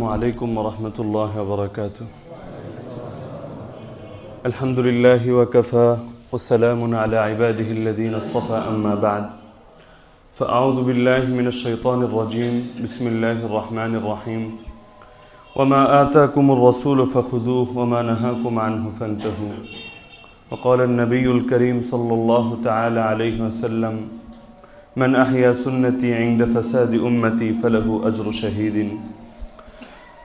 السلام عليكم ورحمة الله وبركاته. الحمد لله وكفى وسلام على عباده الذين اصطفى أما بعد. فأعوذ بالله من الشيطان الرجيم. بسم الله الرحمن الرحيم. وما آتاكم الرسول فخذوه وما نهاكم عنه فانتهوا. وقال النبي الكريم صلى الله تعالى عليه وسلم من أحيا سنتي عند فساد أمتي فله أجر شهيد.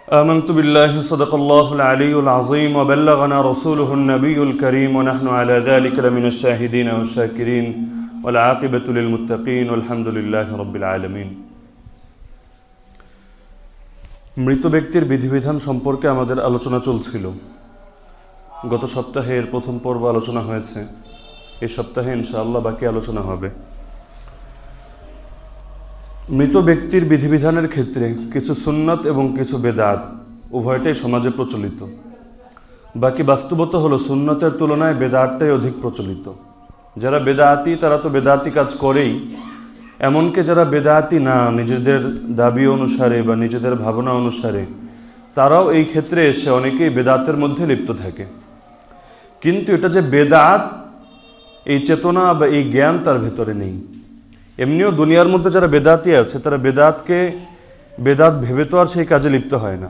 آمنت بالله صدق الله العلي العظيم وبلغنا رسوله النبي الكريم ونحن على ذلك لمن الشاهدين والشاكرين والعاقبة للمتقين والحمد لله رب العالمين মৃত ব্যক্তির বিধিবিধান সম্পর্কে আমাদের আলোচনা চলছিল গত সপ্তাহে এর প্রথম পর্ব আলোচনা হয়েছে এই সপ্তাহে ইনশাআল্লাহ বাকি আলোচনা হবে মৃত ব্যক্তির বিধিবিধানের ক্ষেত্রে কিছু সুন্নাত এবং কিছু বেদাত উভয়টাই সমাজে প্রচলিত। বাকি বাস্তবতা হলো সুন্নতের তুলনায় বেদাতটাই অধিক প্রচলিত। যারা বেদাতি, তারা তো বেদাতি কাজ করেই। এমনকি যারা বেদাতি না, নিজেদের দাবি অনুসারে বা নিজেদের ভাবনা অনুসারে, তারাও এই ক্ষেত্রে এসে অনেকেই বেদাতের মধ্যে লিপ্ত থাকে। কিন্তু এটা যে বেদাত, এই চেতনা বা এই জ্ঞান তার ভেতরে নেই। এমনিও দুনিয়ার মধ্যে যারা বেদাতি আছে, তারা বেদাতকে, বেদাত ভেবে তো আর সেই কাজে লিপ্ত হয় না।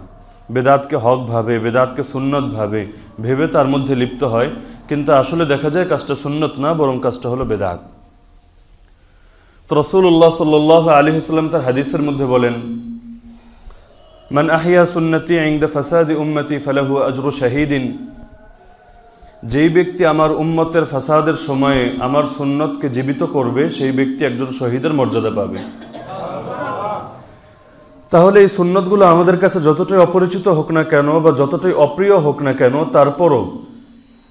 বেদাতকে হক ভাবে, বেদাতকে সুন্নত ভাবে ভেবে তার মধ্যে লিপ্ত হয়। কিন্তু আসলে দেখা যায় কাজটা সুন্নত না, বরং কাজটা হলো বেদাত। তো রসুল্লাহ সাল্লাহ আলী হাসলাম তার হাদিসের মধ্যে বলেন, মান আহিয়া সুন্নতি আইন্দা ফাসাদি উম্মতি ফালাহু আজরু শাহিদিন। যেই ব্যক্তি আমার উম্মতের ফাসাদের সময়ে আমার সুন্নতকে জীবিত করবে, সেই ব্যক্তি একজন শহীদের মর্যাদা পাবে। তাহলে এই সুন্নতগুলো আমাদের কাছে যতটাই অপরিচিত হোক না কেন বা যতটাই অপ্রিয় হোক না কেন, তারপরও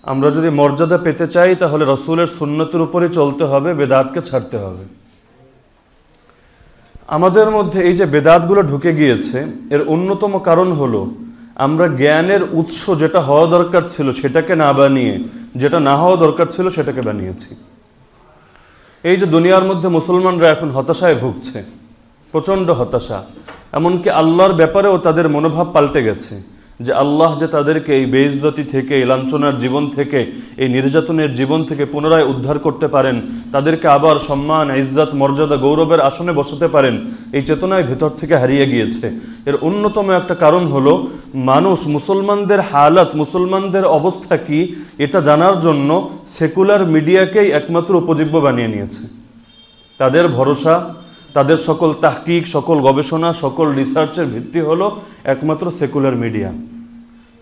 আমরা যদি মর্যাদা পেতে চাই, তাহলে রসুলের সুন্নতের উপরে চলতে হবে, বেদাতকে ছাড়তে হবে। আমাদের মধ্যে এই যে বেদাতগুলো ঢুকে গিয়েছে, এর অন্যতম কারণ হলো আমরা জ্ঞানের উৎস যেটা হওয়া দরকার ছিল সেটাকে না বানিয়ে, যেটা না হওয়া দরকার ছিল সেটাকে বানিয়েছি। এই যে দুনিয়ার মধ্যে মুসলমানরা এখন হতাশায় ভুগছে, প্রচণ্ড হতাশা, এমনকি আল্লাহর ব্যাপারেও তাদের মনোভাব পাল্টে গেছে। যে আল্লাহ যে তাদেরকে এই বেইজ্জতি থেকে, এই লাঞ্ছনার জীবন থেকে, এই নির্যাতনের জীবন থেকে পুনরায় উদ্ধার করতে পারেন, তাদেরকে আবার সম্মান, ইজ্জত, মর্যাদা, গৌরবের আসনে বসাতে পারেন, এই চেতনায় ভিতর থেকে হারিয়ে গিয়েছে। এর অন্যতম একটা কারণ হলো, মানুষ, মুসলমানদের হালাত, মুসলমানদের অবস্থা কি, এটা জানার জন্য সেকুলার মিডিয়াকেই একমাত্র উপজীব্য বানিয়ে নিয়েছে। তাদের ভরসা তাদের সকল তাহকিক, সকল গবেষণা, সকল রিসার্চের ভিত্তি হলো একমাত্র সেকুলার মিডিয়া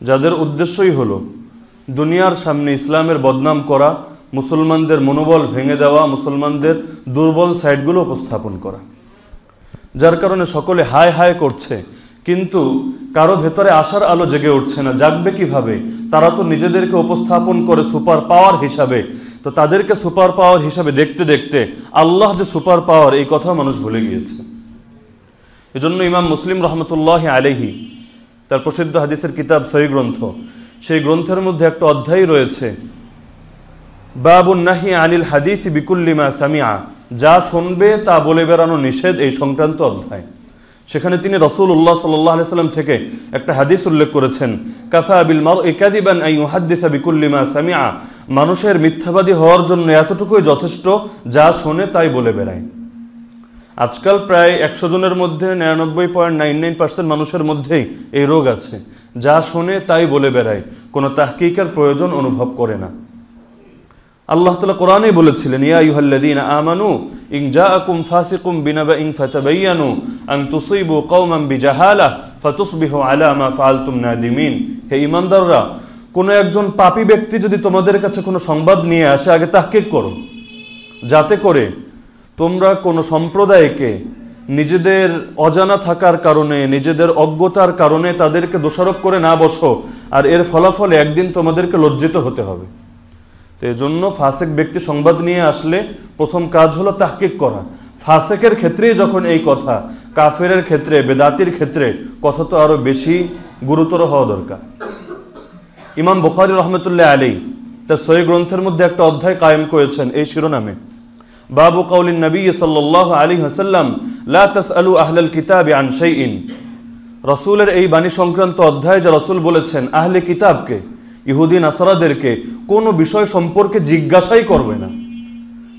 যাদের উদ্দেশ্যই হলো দুনিয়ার সামনে ইসলামের বদনাম করা, মুসলমানদের মনোবল ভেঙে দেওয়া, মুসলমানদের দুর্বল সাইডগুলো উপস্থাপন করা। যার কারণে সকলে হায় হায় করছে, কিন্তু কারও ভেতরে আসার আলো জেগে উঠছে না। জাগবে কীভাবে? তারা তো নিজেদেরকে উপস্থাপন করে সুপার পাওয়ার হিসাবে তো তাদেরকে সুপার পাওয়ার হিসাবে দেখতে দেখতে আল্লাহ যে সুপার পাওয়ার, এই কথা মানুষ ভুলে গিয়েছে। এজন্য ইমাম মুসলিম রহমতুল্লাহ আলহি তার প্রসিদ্ধ হাদিসের কিতাব সহি গ্রন্থ, সেই গ্রন্থের মধ্যে একটা অধ্যায় রয়েছে, বাবুন নাহি আনিল হাদিস বিকুল্লিমা সামিয়া যা শুনবে তা বলে বেড়ানো নিষেধ, এই সংক্রান্ত অধ্যায়। সেখানে তিনি রসুল উল্লাহ সাল্লাম থেকে একটা হাদিস উল্লেখ করেছেন, কাফা মানুষের মিথ্যাবাদী হওয়ার জন্য এতটুকুই যথেষ্ট, যা শোনে তাই বলে বেড়ায়। আজকাল প্রায় একশো জনের মধ্যে নিরানব্বই পয়েন্ট নাইন নাইন পার্সেন্ট মানুষের মধ্যেই এই রোগ আছে, যা শোনে তাই বলে বেড়ায়, কোনো তাহকিকের প্রয়োজন অনুভব করে না। আল্লাহ তালা কোরআনে বলেছিলেন, ইয়া ইউহাল্লাদিন আমানু ইং জাআকুম ফাসিকুম বিনাবাইন ফাতাবায়ানু আন তুসিবু কওমান বিজাহালা ফাতুসবিহু আলা মা ফাআলতুম নাদিমিন। হে ঈমানদাররা কোন একজন পাপী ব্যক্তি যদি তোমাদের কাছে কোনো সংবাদ নিয়ে আসে, আগে তাহকিক করো। যাতে করে তোমরা কোনো সম্প্রদায়কে নিজেদের অজানা থাকার কারণে, নিজেদের অজ্ঞতার কারণে তাদেরকে দোষারোপ করে না বসো, আর এর ফলাফলে একদিন তোমাদেরকে লজ্জিত হতে হবে। তো এই জন্য ফাসেক ব্যক্তি সংবাদ নিয়ে আসলে প্রথম কাজ হলো তাহকিক করা। ফাসেকের ক্ষেত্রেই যখন এই কথা, কাফেরের ক্ষেত্রে, বেদাতির ক্ষেত্রে কথা তো আরও বেশি গুরুতর হওয়া দরকার। ইমাম বুখারি রহমতুল্লাহ আলী তার সহি গ্রন্থের মধ্যে একটা অধ্যায় কায়েম করেছেন এই শিরোনামে। বাবু কাউলিন নবী সাল্লাহ আলী হাসাল্লাম লা তাসআলু আহলাল কিতাব আন শাইইন। রসুলের এই বাণী সংক্রান্ত অধ্যায় যে রসুল বলেছেন, আহলে কিতাবকে ইহুদি নাসারাদেরকে কোনো বিষয় সম্পর্কে জিজ্ঞাসাই করবে না।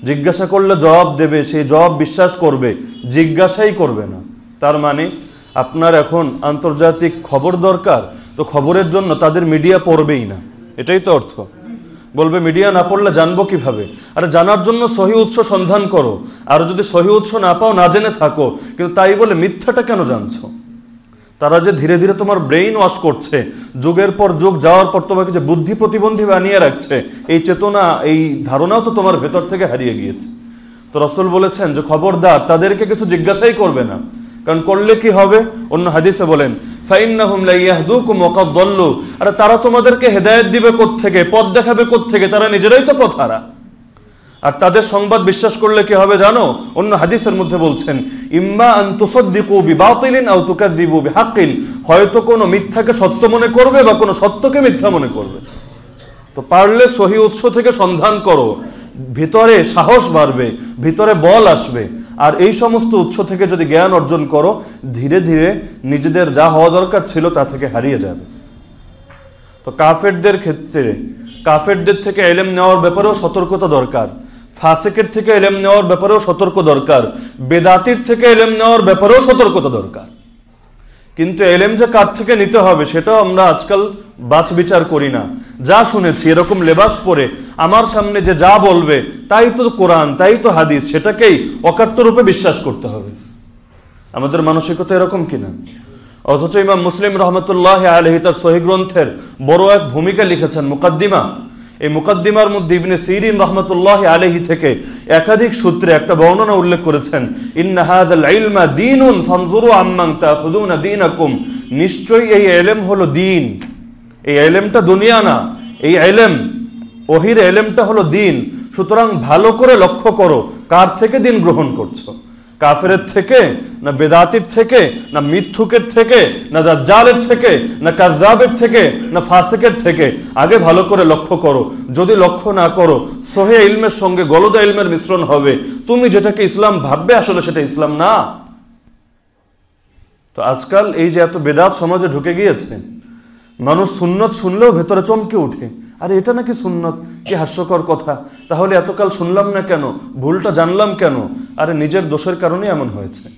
জিজ্ঞাসা করলে জবাব দেবে সেই জবাব বিশ্বাস করবে, জিজ্ঞাসাই করবে না। তার মানে আপনার এখন আন্তর্জাতিক খবর দরকার, তো খবরের জন্য তাদের মিডিয়া পড়বেই না। এটাই তো অর্থ। বলবে, মিডিয়া না পড়লে জানব কীভাবে? আরে জানার জন্য সহি উৎস সন্ধান করো। আর যদি সহি উৎস না পাও, না জেনে থাকো। কিন্তু তাই বলে মিথ্যাটা কেন জানছো? তারা যে ধীরে ধীরে তোমার ব্রেইন ওয়াশ করছে, যুগের পর যুগ, যাওয়ার পর তোমাকে যে বুদ্ধি প্রতিবন্ধী বানিয়ে রাখছে, এই চেতনা, এই ধারণাও তো তোমার ভেতর থেকে হারিয়ে গিয়েছে। তো রসুল বলেছেন যে খবরদার, তাদেরকে কিছু জিজ্ঞাসাই করবে না। কারণ করলে কি হবে? অন্য হাদিসে বলেন তারা তোমাদেরকে হেদায়েত দিবে থেকে পথ দেখাবে থেকে তারা নিজেরাই তো পথহারা। আর তাদের সংবাদ বিশ্বাস করলে কি হবে জানো? অন্য হাদিসের মধ্যে বলছেন, ইম্মা আন তুসাদ্দিকু বিবাতিলিন আও তুকাযযিবু বিহাক্কিন। হয়তো কোনো মিথ্যাকে সত্য মনে করবে বা কোনো সত্যকে মিথ্যা মনে করবে। তো পারলে সহি উৎস থেকে সন্ধান করো। ভিতরে সাহস বাড়বে, ভিতরে বল আসবে। আর এই সমস্ত উৎস থেকে যদি জ্ঞান অর্জন করো, ধীরে ধীরে নিজেদের যা হওয়া দরকার ছিল তা থেকে হারিয়ে যাবে। তো কাফেরদের ক্ষেত্রে, কাফেরদের থেকে এলেম নেওয়ার ব্যাপারেও সতর্কতা দরকার। ফাসেকের থেকে এলেম নেওয়ার ব্যাপারেও সতর্ক দরকার। বেদাতির থেকে এলেম নেওয়ার ব্যাপারেও সতর্কতা দরকার। কিন্তু এলেম যে কার থেকে নিতে হবে, সেটাও আমরা আজকাল বাছ বিচার করি না। যা শুনেছি, এরকম লেবাস পরে আমার সামনে যে যা বলবে, তাই তো কোরআন, তাই তো হাদিস, সেটাকেই অকাট্য রূপে বিশ্বাস করতে হবে। আমাদের মানসিকতা এরকম কিনা? অথচ ইমাম মুসলিম রহমতুল্লাহ আলহি তার সহি গ্রন্থের বড় এক ভূমিকা লিখেছেন, মুকাদ্দিমা। এই মুকাদ্দিমার মধ্যে ইবনে সিরিন রহমতুল্লাহ আলহি থেকে একাধিক সূত্রে একটা বর্ণনা উল্লেখ করেছেন ইন্নাহাদাল ইলমা দীনুন ফানজুরু নিশ্চয়ই এই এলেম হলো দিন। এই এলেমটা দুনিয়া না, এই এলেম ওহির এলেমটা হলো দিন। সুতরাং ভালো করে লক্ষ্য করো, কার থেকে দিন গ্রহণ করছ? কাফেরের থেকে, না বেদাতির থেকে, না মিথ্যুকের থেকে, না দাজ্জালের থেকে, না কাজাবের থেকে, না ফাসেকের থেকে। আগে ভালো করে লক্ষ্য করো। যদি লক্ষ্য না করো, সোহে ইলমের সঙ্গে গলদা ইলমের মিশ্রণ হবে। তুমি যেটাকে ইসলাম ভাববে, আসলে সেটা ইসলাম না। তো আজকাল এই যে এত বেদাত সমাজে ঢুকে গিয়েছে মানুষ সুন্নত শুনলেও ভেতরে চমকে উঠে আরে, এটা নাকি সুন্নত? কি হাস্যকর কথা। তাহলে এতকাল শুনলাম না কেন? ভুলটা জানলাম কেন? আরে, নিজের দোষের কারণে এমন হয়েছে।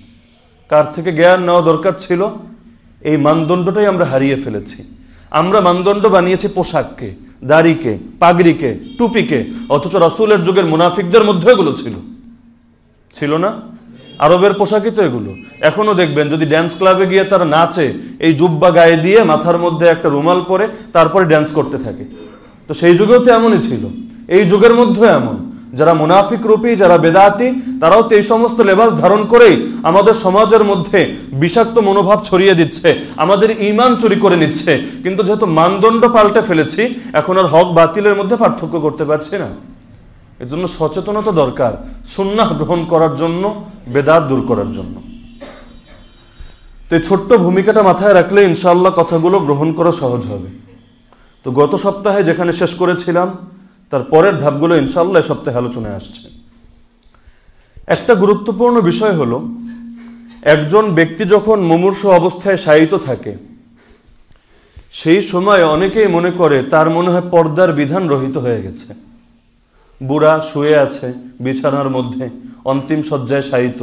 কার থেকে জ্ঞান নেওয়া দরকার ছিল? এই মানদণ্ডটাই আমরা হারিয়ে ফেলেছি। আমরা মানদণ্ড বানিয়েছি পোশাককে, দাড়িকে, পাগড়িকে, টুপিকে, অথচ রাসুলের যুগের মুনাফিকদের মধ্যে এগুলো ছিল। ছিল না? আরবের পোশাকই তো এগুলো। এখনও দেখবেন যদি ড্যান্স ক্লাবে গিয়ে তারা নাচে, এই জুব্বা গায়ে দিয়ে মাথার মধ্যে একটা রুমাল পরে তারপরে ড্যান্স করতে থাকে। তো সেই যুগেও তো এমনই ছিল। এই যুগের মধ্যে এমন। যারা মুনাফিক রূপী, যারা বেদাতি, তারাও তো এই সমস্ত লেবাস ধারণ করেই আমাদের সমাজের মধ্যে বিষাক্ত মনোভাব ছড়িয়ে দিচ্ছে, আমাদের ইমান চুরি করে নিচ্ছে। কিন্তু যেহেতু মানদণ্ড পাল্টে ফেলেছি, এখন আর হক বাতিলের মধ্যে পার্থক্য করতে পারছি না। এর জন্য সচেতনতা দরকার, সুন্নাহ গ্রহণ করার জন্য, বেদাত দূর করার জন্য। তো ছোট্ট ভূমিকাটা মাথায় রাখলে ইনশাল্লাহ কথাগুলো গ্রহণ করা সহজ হবে। তো গত সপ্তাহে যেখানে শেষ করেছিলাম, তার পরের ধাপগুলো ইনশাল্লাহ এ সপ্তাহে আলোচনায় আসছে। একটা গুরুত্বপূর্ণ বিষয় হলো, একজন ব্যক্তি যখন মুমূর্ষ অবস্থায় শায়িত থাকে, সেই সময় অনেকেই মনে করে তার মনে হয় পর্দার বিধান রহিত হয়ে গেছে। বুড়া শুয়ে আছে বিছানার মধ্যে, অন্তিম শয্যায় শায়িত।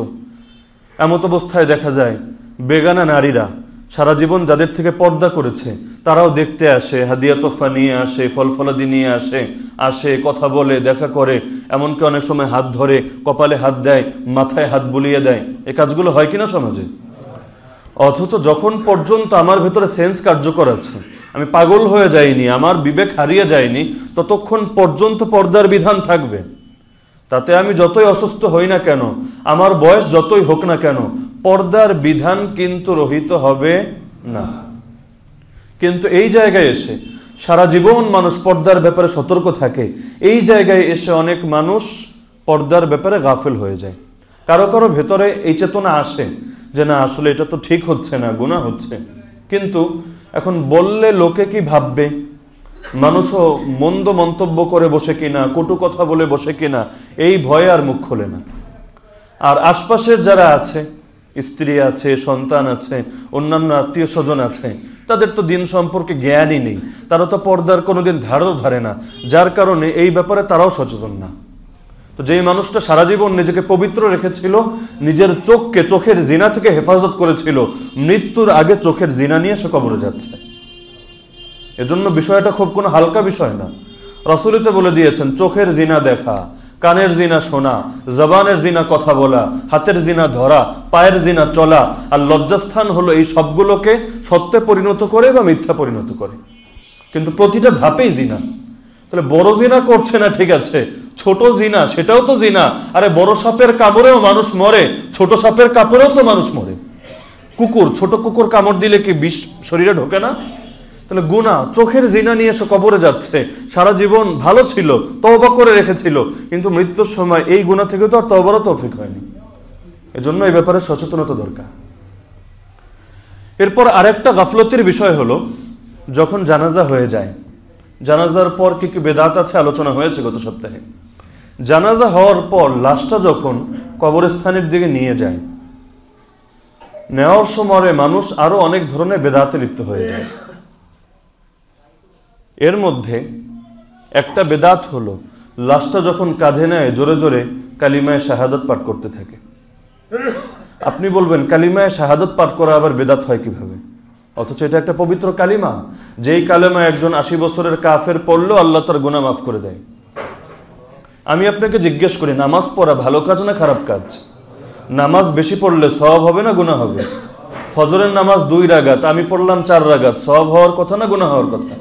এমত অবস্থায় দেখা যায়, বেগানা নারীরা সারা জীবন যাদের থেকে পর্দা করেছে, তারাও দেখতে আসে, হাদিয়া তোফা নিয়ে আসে ফল ফলাদি নিয়ে আসে আসে, কথা বলে, দেখা করে, এমনকি অনেক সময় হাত ধরে, কপালে হাত দেয়, মাথায় হাত বুলিয়ে দেয়। এ কাজগুলো হয় কিনা সমাজে? অথচ যখন পর্যন্ত আমার ভেতরে সেন্স কার্যকর আছে আমি পাগল হয়ে যাইনি, আমার বিবেক হারিয়ে যায়নি, ততক্ষণ পর্যন্ত পর্দার বিধান থাকবে। তাতে আমি যতই অসুস্থ হই না কেন, আমার বয়স যতই হোক না কেন, পর্দার বিধান কিন্তু রহিত হবে না। কিন্তু এই জায়গায় এসে সারা জীবন মানুষ পর্দার ব্যাপারে সতর্ক থাকে, এই জায়গায় এসে অনেক মানুষ পর্দার ব্যাপারে গাফেল হয়ে যায়। কারও কারও ভেতরে এই চেতনা আসে যে, না, আসলে এটা তো ঠিক হচ্ছে না গুণা হচ্ছে। কিন্তু এখন বললে লোকে কি ভাববে? মানুষও মন্দ মন্তব্য করে বসে কিনা, কটু কথা বলে বসে কিনা, এই ভয়ে আর মুখ খোলে না। আর আশপাশের যারা আছে, স্ত্রী আছে, সন্তান আছে, অন্যান্য আত্মীয় স্বজন আছে, তাদের তো দিন সম্পর্কে জ্ঞানই নেই। তারা তো পর্দার কোনোদিন ধারও ধারে না। যার কারণে এই ব্যাপারে তারাও সচেতন না। তো যেই মানুষটা সারা জীবন নিজেকে পবিত্র রেখেছিল, নিজের চোখকে, চোখের জিনা থেকে হেফাজত করেছিল, মৃত্যুর আগে চোখের জিনা নিয়ে সে কবরে যাচ্ছে। এজন্য বিষয়টা খুব কোনো হালকা বিষয় না। রসুলিতে বলে দিয়েছেন, চোখের জিনা দেখা, কানের জিনা শোনা, জবানের জিনা কথা বলা, হাতের জিনা ধরা, পায়ের জিনা চলা আর লজ্জাস্থান হলো এই সবগুলোকে সত্যে পরিণত করে বা মিথ্যা পরিণত করে। কিন্তু প্রতিটা ধাপেই জিনা। তাহলে বড় জিনা করছে না ঠিক আছে ছোট জিনা, সেটাও তো জিনা। আরে বড় সাপের কামড়েও মানুষ মরে, ছোট সাপের কাপড়েও তো মানুষ মরে। কুকুর, ছোট কুকুর কামড় দিলে কি বিষ শরীরে ঢোকে না? তাহলে গুণা, চোখের জিনা নিয়ে এসে কবরে যাচ্ছে। সারা জীবন ভালো ছিল, তওবা করে রেখেছিল, কিন্তু মৃত্যুর সময় এই গুণা থেকে তো আর তওবারও তৌফিক হয়নি। এজন্য এই ব্যাপারে সচেতনতা দরকার। এরপর আরেকটা গাফলতির বিষয় হলো, যখন জানাজা হয়ে যায়, জানাজার পর কি কি বেদাত আছে আলোচনা হয়েছে গত সপ্তাহে? জানাজা হওয়ার পর লাশটা যখন কবরস্থানের দিকে নিয়ে যায়, নেওয়ার সময় মানুষ আরও অনেক ধরনের বেদাতে লিপ্ত হয়ে যায়। এর মধ্যে একটা বেদাত হলো, লাশটা যখন কাঁধে নেয়, জোরে জোরে কালিমায় শাহাদত পাঠ করতে থাকে। আপনি বলবেন, কালিমায় শাহাদত পাঠ করা আবার বেদাত হয় কীভাবে? অথচ এটা একটা পবিত্র কালিমা। যেই কালেমা একজন আশি বছরের কাফের পড়লেও আল্লাহ তার গুণা মাফ করে দেয়। আমি আপনাকে জিজ্ঞেস করি, নামাজ পড়া ভালো কাজ না খারাপ কাজ? নামাজ বেশি পড়লে সব হবে না গুণা হবে? ফজরের নামাজ দুই রাগাত, আমি পড়লাম চার রাগাত সব হওয়ার কথা না গুণা হওয়ার কথা?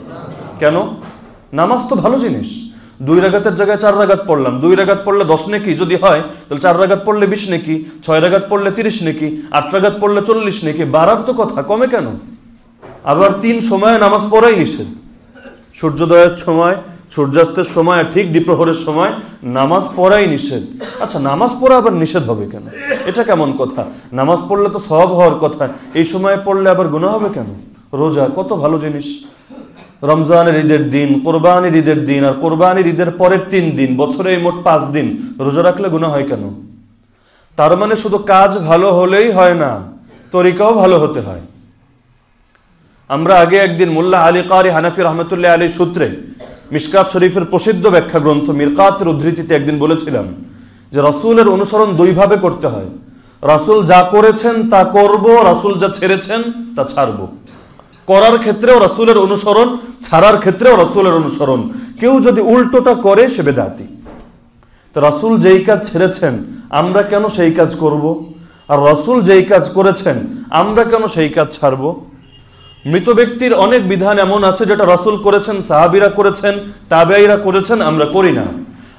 কেন? নামাজ তো ভালো জিনিস। দুই রাগাতের জায়গায় চার রাগাত পড়লাম। দুই রাগাত পড়লে দশ নেকি যদি হয়, তাহলে চার রাগাত পড়লে বিশ নেকি, ছয় রাগাত পড়লে তিরিশ নেকি, আট রাগাত পড়লে চল্লিশ নেকি, বাড়ার তো কথা, কমে কেন? আবার তিন সময়ে নামাজ পড়াই নিষেধ। সূর্যোদয়ের সময় সূর্যাস্তের সময় আর ঠিক দ্বিপ্রহরের সময় নামাজ পড়াই নিষেধ। আচ্ছা নামাজ পড়া আবার নিষেধ হবে কেন? এটা কেমন কথা? নামাজ পড়লে তো সব হওয়ার কথা। এই সময় পড়লে আবার গুণা হবে কেন? রোজা, কত ভালো জিনিস। রমজানের ঈদের দিন, কোরবানির ঈদের দিন আর কোরবানির ঈদের পরের তিন দিন, বছরে এই মোট পাঁচ দিন, রোজা রাখলে গুণা হয় কেন? তার মানে শুধু কাজ ভালো হলেই হয় না, তরিকাও ভালো হতে হয়। আমরা আগে একদিন মোল্লা আলী কারি হানাফি রহমতুল্লাহ আলী সূত্রে মিসকাত শরীফের প্রসিদ্ধ ব্যাখ্যা গ্রন্থ মিরকাতের উদ্ধৃতিতে একদিন বলেছিলাম যে রসুলের অনুসরণ দুইভাবে করতে হয়। রাসুল যা করেছেন তা করব, রাসুল যা ছেড়েছেন তা ছাড়ব। করার ক্ষেত্রেও রাসুলের অনুসরণ, ছাড়ার ক্ষেত্রেও রাসুলের অনুসরণ। কেউ যদি উল্টোটা করে, সে বেদাতি। তো রাসুল যেই কাজ ছেড়েছেন, আমরা কেন সেই কাজ করব? আর রসুল যেই কাজ করেছেন, আমরা কেন সেই কাজ ছাড়বো? মৃত ব্যক্তির অনেক বিধান এমন আছে যেটা রসুল করেছেন, সাহাবিরা করেছেন তাবেইরা করেছেন, আমরা করি না।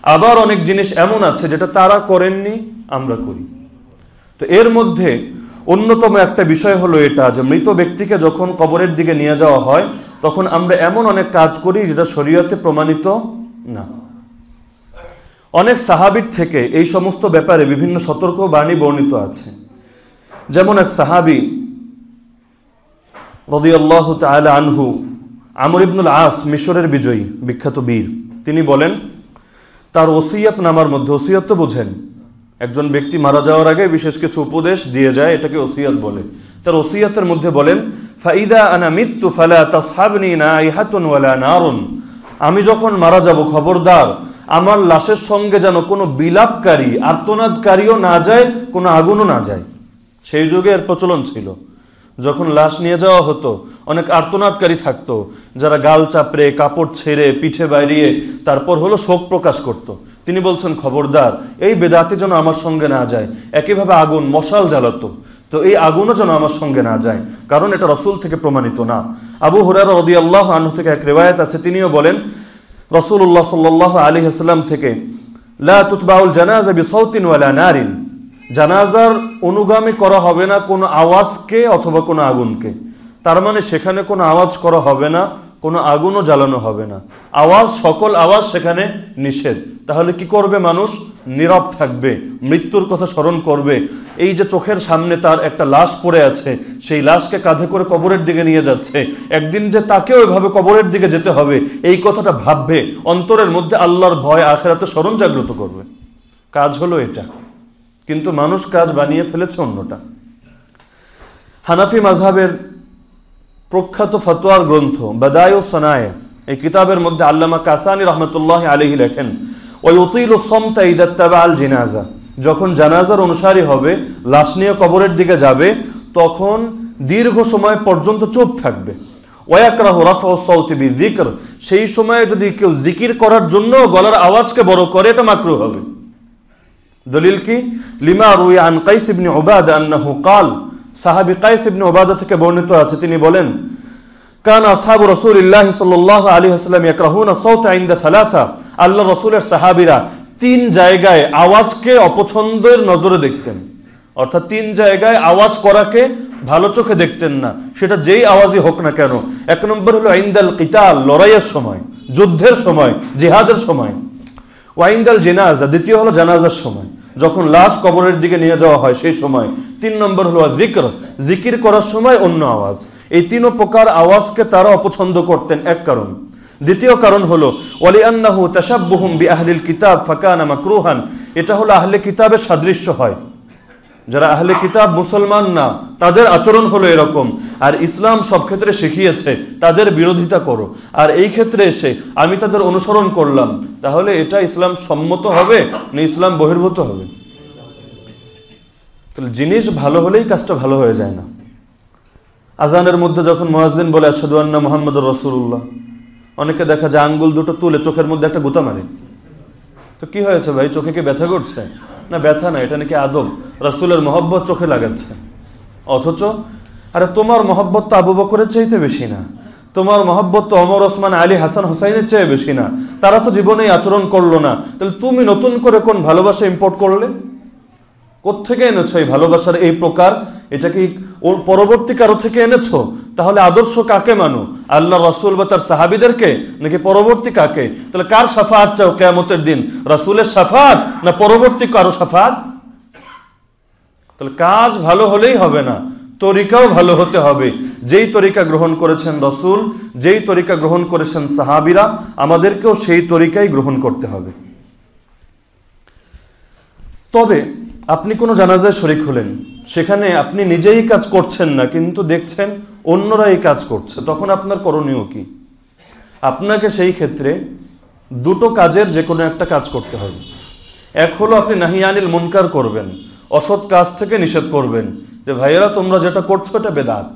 আবার অনেক জিনিস এমন আছে যেটা তারা করেননি, আমরা করি। তো এর মধ্যে অন্যতম একটা বিষয় হলো এটা, যে মৃত ব্যক্তিকে যখন কবরের দিকে নিয়ে যাওয়া হয়, তখন আমরা এমন অনেক কাজ করি যেটা শরীয়তে প্রমাণিত না। অনেক সাহাবির থেকে এই সমস্ত ব্যাপারে বিভিন্ন সতর্ক বাণী বর্ণিত আছে। যেমন এক সাহাবি রদিয়াল্লাহ তাআলা আনহু, আমর ইবনুল আস, মিশরের বিজয়ী, বিখ্যাত বীর। তিনি বলেন, তার ওসিয়াত নামার মধ্যে ওসিয়াত তো বোঝেন। একজন ব্যক্তি মারা যাওয়ার আগে বিশেষ কিছু উপদেশ দিয়ে যায়, এটাকে ওসিয়াত বলে। তার ওসিয়াতের মধ্যে বলেন, ফাইদা আনা মৃত্যু ফালা তাসহাবনি নাইহাতুন ওয়ালা নারুন। আমি যখন মারা যাব, খবরদার, আমার লাশের সঙ্গে যেন কোনো বিলাপকারী, আর্তনাদকারীও না যায়, কোনো আগুনও না যায়। সেই যুগে এর প্রচলন ছিল। যখন লাশ নিয়ে যাওয়া হতো, অনেক আর্তনাদকারী থাকতো, যারা গাল চাপড়ে, কাপড় ছেড়ে, পিঠে বাইরিয়ে তারপর হলো শোক প্রকাশ করত। তিনি বলছেন, খবরদার, এই বেদাতে যেন আমার সঙ্গে না যায় একইভাবে আগুন মশাল জ্বালাতো। তো এই আগুনও যেন আমার সঙ্গে না যায়, কারণ এটা রসুল থেকে প্রমাণিত না। আবু হুরার রদি আল্লাহ আনহু থেকে এক রেওয়ায়ত আছে, তিনিও বলেন রসুল্লাহ সাল্লাহ আলী হাসলাম থেকে, লা তুতবাউল জানাজা বিসৌতিন ওয়ালা নারিন। জানাজার অনুগামী করা হবে না কোনো আওয়াজকে অথবা কোনো আগুনকে। তার মানে সেখানে কোনো আওয়াজ করা হবে না, কোনো আগুনও জ্বালানো হবে না। আওয়াজ, সকল আওয়াজ সেখানে নিষেধ। তাহলে কি করবে মানুষ? নীরব থাকবে, মৃত্যুর কথা স্মরণ করবে। এই যে চোখের সামনে তার একটা লাশ পড়ে আছে, সেই লাশকে কাঁধে করে কবরের দিকে নিয়ে যাচ্ছে। একদিন যে তাকেও এভাবে কবরের দিকে যেতে হবে, এই কথাটা ভাববে। অন্তরের মধ্যে আল্লাহর ভয় আখেরাতে স্মরণ জাগ্রত করবে। কাজ হলো এটা। কিন্তু মানুষ কাজ বানিয়ে ফেলেছে অন্যটা। হানাফি মাঝহাবের প্রখ্যাত ফতোয়ার গ্রন্থ বাদায় সনায়, এই কিতাবের মধ্যে আল্লামা কাসানি রহমতুল্লাহ আলহি লেখেন ওই উতিল সমতা ইদাত্তাবা আল জিনাজা যখন জানাজার অনুসারী হবে, লাশ নিয়ে কবরের দিকে যাবে, তখন দীর্ঘ সময় পর্যন্ত চুপ থাকবে। ওয়াকরাহ রাফা বিযিকর, সেই সময়ে যদি কেউ জিকির করার জন্য গলার আওয়াজকে বড় করে, এটা মাকরু হবে। দলিল কি? লিমা রুই আন কাইস ইবনে উবাদ আন্নাহু কাল। সাহাবি কাইস ইবনে উবাদ থেকে বর্ণিত আছে, তিনি বলেন, কান আসহাব রসুল ইল্লাহ সাল্লাহ আলী হাসলাম ইয়াকরাহুন সৌত আইন্দা সালাসা। আল্লাহ রসুলের সাহাবিরা তিন জায়গায় আওয়াজকে অপছন্দের নজরে দেখতেন। অর্থাৎ তিন জায়গায় আওয়াজ করাকে ভালো চোখে দেখতেন না। সেটা যেই আওয়াজই হোক না কেন, এক নম্বর হলো আইন্দাল কিতাল, লড়াইয়ের সময়, যুদ্ধের সময়, জিহাদের সময়। ওয়াইন্দাল জেনাজা, দ্বিতীয় হলো জানাজার সময়। যখন লাশ কবরের দিকে নিয়ে যাওয়া হয়, সেই সময়। তিন নম্বর হলো জিক্র জিকির করার সময় অন্য আওয়াজ। এই তিনও প্রকার আওয়াজকে তারা অপছন্দ করতেন, এক কারণ। দ্বিতীয় কারণ হলো ওয়ালি আন্নাহু তাসাব্বুহুম বি আহলিল কিতাব ফাকানা মাকরুহান। এটা হলো আহলে কিতাবের সাদৃশ্য হয়। যারা আহলে কিতাব মুসলমান না, তাদের আচরণ হলো এরকম। আর ইসলাম সব ক্ষেত্রে শিখিয়েছে, তাদের বিরোধিতা করো। আর এই ক্ষেত্রে এসে আমি তাদের অনুসরণ করলাম, তাহলে এটা ইসলাম সম্মত হবে না ইসলাম বহির্ভূত হবে? তাহলে জিনিস ভালো হলেই কাজটা ভালো হয়ে যায় না। আজানের মধ্যে যখন মহাজিন বলে আসাদু আন্না মোহাম্মদ রসুল্লাহ অনেকে দেখা যায় আঙ্গুল দুটো তুলে চোখের মধ্যে একটা গুতা মারে। তো কি হয়েছে ভাই? চোখে কি ব্যথা করছে? না ব্যথা না, এটা নাকি আদব রাসুলের মহব্বত চোখে লাগাচ্ছে। অথচ, আরে তোমার মহব্বত তো আবু বকরের চাইতে বেশি না। তোমার মহব্বত তো অমর ওসমান, আলী, হাসান, হোসাইনের চেয়ে বেশি না। তারা তো জীবনেই আচরণ করল না। তাহলে তুমি নতুন করে কোন ভালোবাসা ইম্পোর্ট করলে? কোত্থেকে এনেছো এই ভালোবাসার এই প্রকার? এটা কি পরবর্তী কারও থেকে এনেছো? তাহলে আদর্শ কাকে মানো? আল্লাহ রসুল বা তার সাহাবিদেরকে? নাকি পরবর্তী কাকে? তাহলে কার সাফাত চাও কেয়ামতের দিন? রসুলের সাফাত না পরবর্তী কারও সাফাত? তাহলে কাজ ভালো হলেই হবে না, তরিকাও ভালো হতে হবে। যেই তরিকা গ্রহণ করেছেন রসুল, যেই তরিকা গ্রহণ করেছেন সাহাবিরা, আমাদেরকেও সেই তরিকাই গ্রহণ করতে হবে। তবে আপনি কোনো জানাজায় শরিক হলেন, সেখানে আপনি নিজেই কাজ করছেন না, কিন্তু দেখছেন অন্যরা এই কাজ করছে, তখন আপনার করণীয় কি? আপনাকে সেই ক্ষেত্রে দুটো কাজের যে কোনো একটা কাজ করতে হবে। এক হলো আপনি নাহিয়ানিল মুনকার করবেন, অসৎ কাজ থেকে নিষেধ করবেন যে, ভাইয়েরা, তোমরা যেটা করছ এটা বেদাত।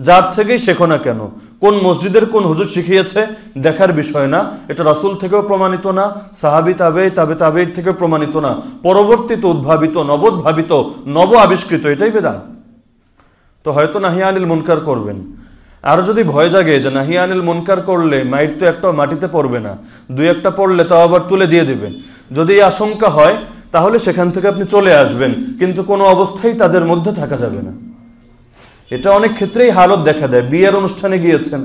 যার থেকেই শেখো না কেন? কোন মসজিদের কোন হুজুর শিখিয়েছে? দেখার বিষয় না। এটা রাসুল থেকেও প্রমাণিত না, সাহাবি তাবে তাবে তাবে থেকেও প্রমাণিত না। পরবর্তীতে উদ্ভাবিত, নবোদ্ভাবিত নব আবিষ্কৃত এটাই বেদাত। তো হয়তো নাহিয়ানিল মুনকার করবেন। আর যদি ভয় জাগে যে নাহিয়ানিল মুনকার করলে মাইট তো একটা মাটিতে পড়বে না, দুই একটা পড়লে তাও আবার তুলে দিয়ে দেবেন। যদি এই আশঙ্কা হয়, তাহলে সেখান থেকে আপনি চলে আসবেন, কিন্তু কোনো অবস্থায় তাদের মধ্যে থাকা যাবে না। এটা অনেক ক্ষেত্রেই হালত দেখা দেয়, বিয়ের অনুষ্ঠানে গিয়েছেন,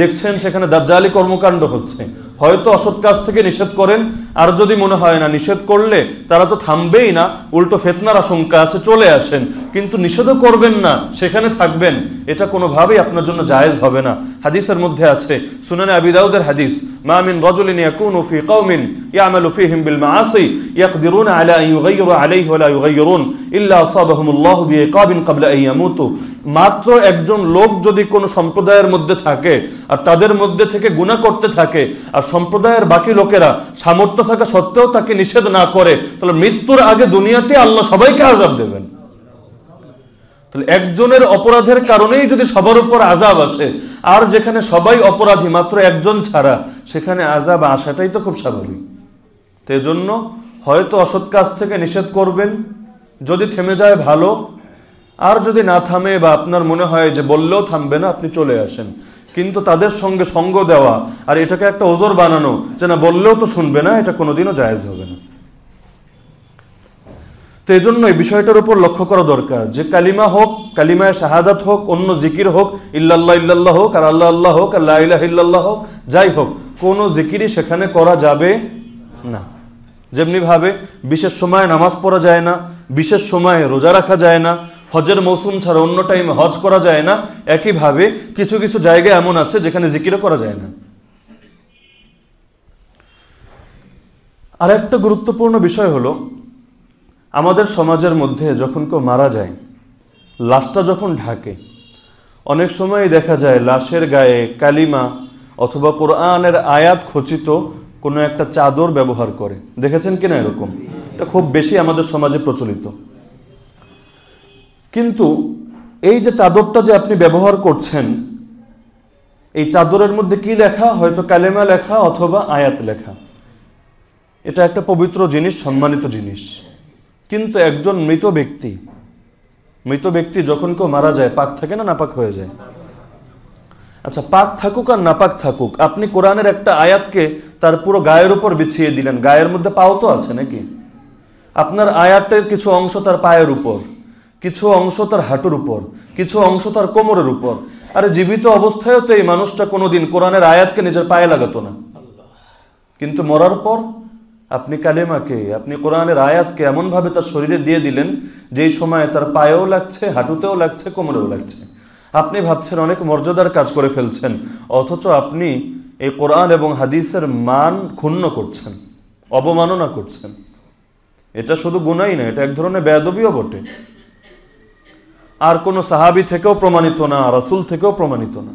দেখছেন সেখানে দাজ্জালি কর্মকাণ্ড হচ্ছে হয়তো অসৎ কাজ থেকে নিষেধ করেন, আর যদি মনে হয় না নিষেধ করলে, তারা তো থামবেই না, উল্টো ফেতনার আশঙ্কা আছে, চলে আসেন। কিন্তু নিষেধও করবেন না, সেখানে থাকবেন। এটা কোনোভাবেই আপনার জন্য জায়েজ হবে না। হাদিসের মধ্যে আছে, সুনানে আবিদাউদের হাদিস মিন রাজুলিন ইয়াকুনু ফি কওমিন ইয়ামালু ফিহিম বিল মাআসি, ইয়াকদিরুন আলা আন ইউগাইয়িরু আলাইহি ওয়া লা ইউগাইয়িরুন ইল্লা আসাবাহুমুল্লাহু বিইকাবিন ক্বাবলা আন ইয়ামুতু। মাত্র একজন লোক যদি কোনো সম্প্রদায়ের মধ্যে থাকে আর তাদের মধ্যে থেকে গুনাহ করতে থাকে আর সম্প্রদায়ের বাকি লোকেরা সামর্থ্য থাকা সত্ত্বেও তাকে নিষেধ না করে, তাহলে মৃত্যুর আগে দুনিয়াতে আল্লাহ সবাইকে আজাব দেবেন। তাহলে একজনের অপরাধের কারণেই যদি সবার উপর আজাব আসে, আর যেখানে সবাই অপরাধী, মাত্র একজন ছাড়া, সেখানে আজাব আসাটাই তো খুব স্বাভাবিক। তো এজন্য হয়তো অসৎ কাজ থেকে নিষেধ করবেন, যদি থেমে যায় ভালো আর যদি না থামে বা আপনার মনে হয় যে বললেও থামবে না, আপনি চলে আসেন। কিন্তু তাদের সঙ্গে সঙ্গ দেওয়া আর এটাকে একটা ওজোর বানানো, যে না বললেও তো শুনবে না, এটা কোনোদিনও জায়েজ হবে না। তো এই জন্য এই বিষয়টার উপর লক্ষ্য করা দরকার যে কালিমা হোক, কালিমায় শাহাদাত হোক, অন্য জিকির হোক, ইল্লাল্লাহ ইল্লাল্লাহ হোক, আর আল্লাহ আল্লাহ হোক আল্লাহ ইলাহ ইল্লাল্লাহ হোক, যাই হোক, কোনো জিকিরই সেখানে করা যাবে না। যেমনি ভাবে বিশেষ সময়ে নামাজ পড়া যায় না, বিশেষ সময়ে রোজা রাখা যায় না হজের মৌসুম ছাড়া অন্য টাইমে হজ করা যায় না। একইভাবে কিছু কিছু জায়গা এমন আছে যেখানে জিকিরও করা যায় না। আর একটা গুরুত্বপূর্ণ বিষয় হলো, আমাদের সমাজের মধ্যে যখন কেউ মারা যায়, লাশটা যখন ঢাকে, অনেক সময় দেখা যায় লাশের গায়ে কালিমা অথবা কোরআনের আয়াত খচিত কোনো একটা চাদর ব্যবহার করে। দেখেছেন কিনা এরকম? এটা খুব বেশি আমাদের সমাজে প্রচলিত। কিন্তু এই যে চাদরটা যে আপনি ব্যবহার করছেন, এই চাদরের মধ্যে কি লেখা? হয়তো কালেমা লেখা অথবা আয়াত লেখা। এটা একটা পবিত্র জিনিস, সম্মানিত জিনিস। কিন্তু একজন মৃত ব্যক্তি মৃত ব্যক্তি যখন কেউ মারা যায়, পাক থাকে না নাপাক হয়ে যায়? আচ্ছা পাক থাকুক আর নাপাক থাকুক, আপনি কোরআনের একটা আয়াতকে তার পুরো গায়ের উপর বিছিয়ে দিলেন। গায়ের মধ্যে পাও তো আছে নাকি? আপনার আয়াতের কিছু অংশ তার পায়ের উপর। কিছু অংশ তার হাঁটুর উপর, কিছু অংশ তার কোমরের উপর। আরে জীবিত অবস্থায়ও তো এই মানুষটা কোনোদিন কোরআনের আয়াতকে নিজের পায়ে লাগাতো না। কিন্তু মরার পর আপনি কালেমাকে, আপনি কোরআনের আয়াতকে এমনভাবে তার শরীরে দিয়ে দিলেন, যেই সময় তার পায়েও লাগছে, হাঁটুতেও লাগছে, কোমরেও লাগছে। আপনি ভাবছেন অনেক মর্যাদার কাজ করে ফেলছেন, অথচ আপনি এই কোরআন এবং হাদিসের মান ক্ষুণ্ণ করছেন, অবমাননা করছেন। এটা শুধু গুণাই না, এটা এক ধরনের বেদবিও বটে। আর কোনো সাহাবি থেকেও প্রমাণিত না রাসুল থেকেও প্রমাণিত না।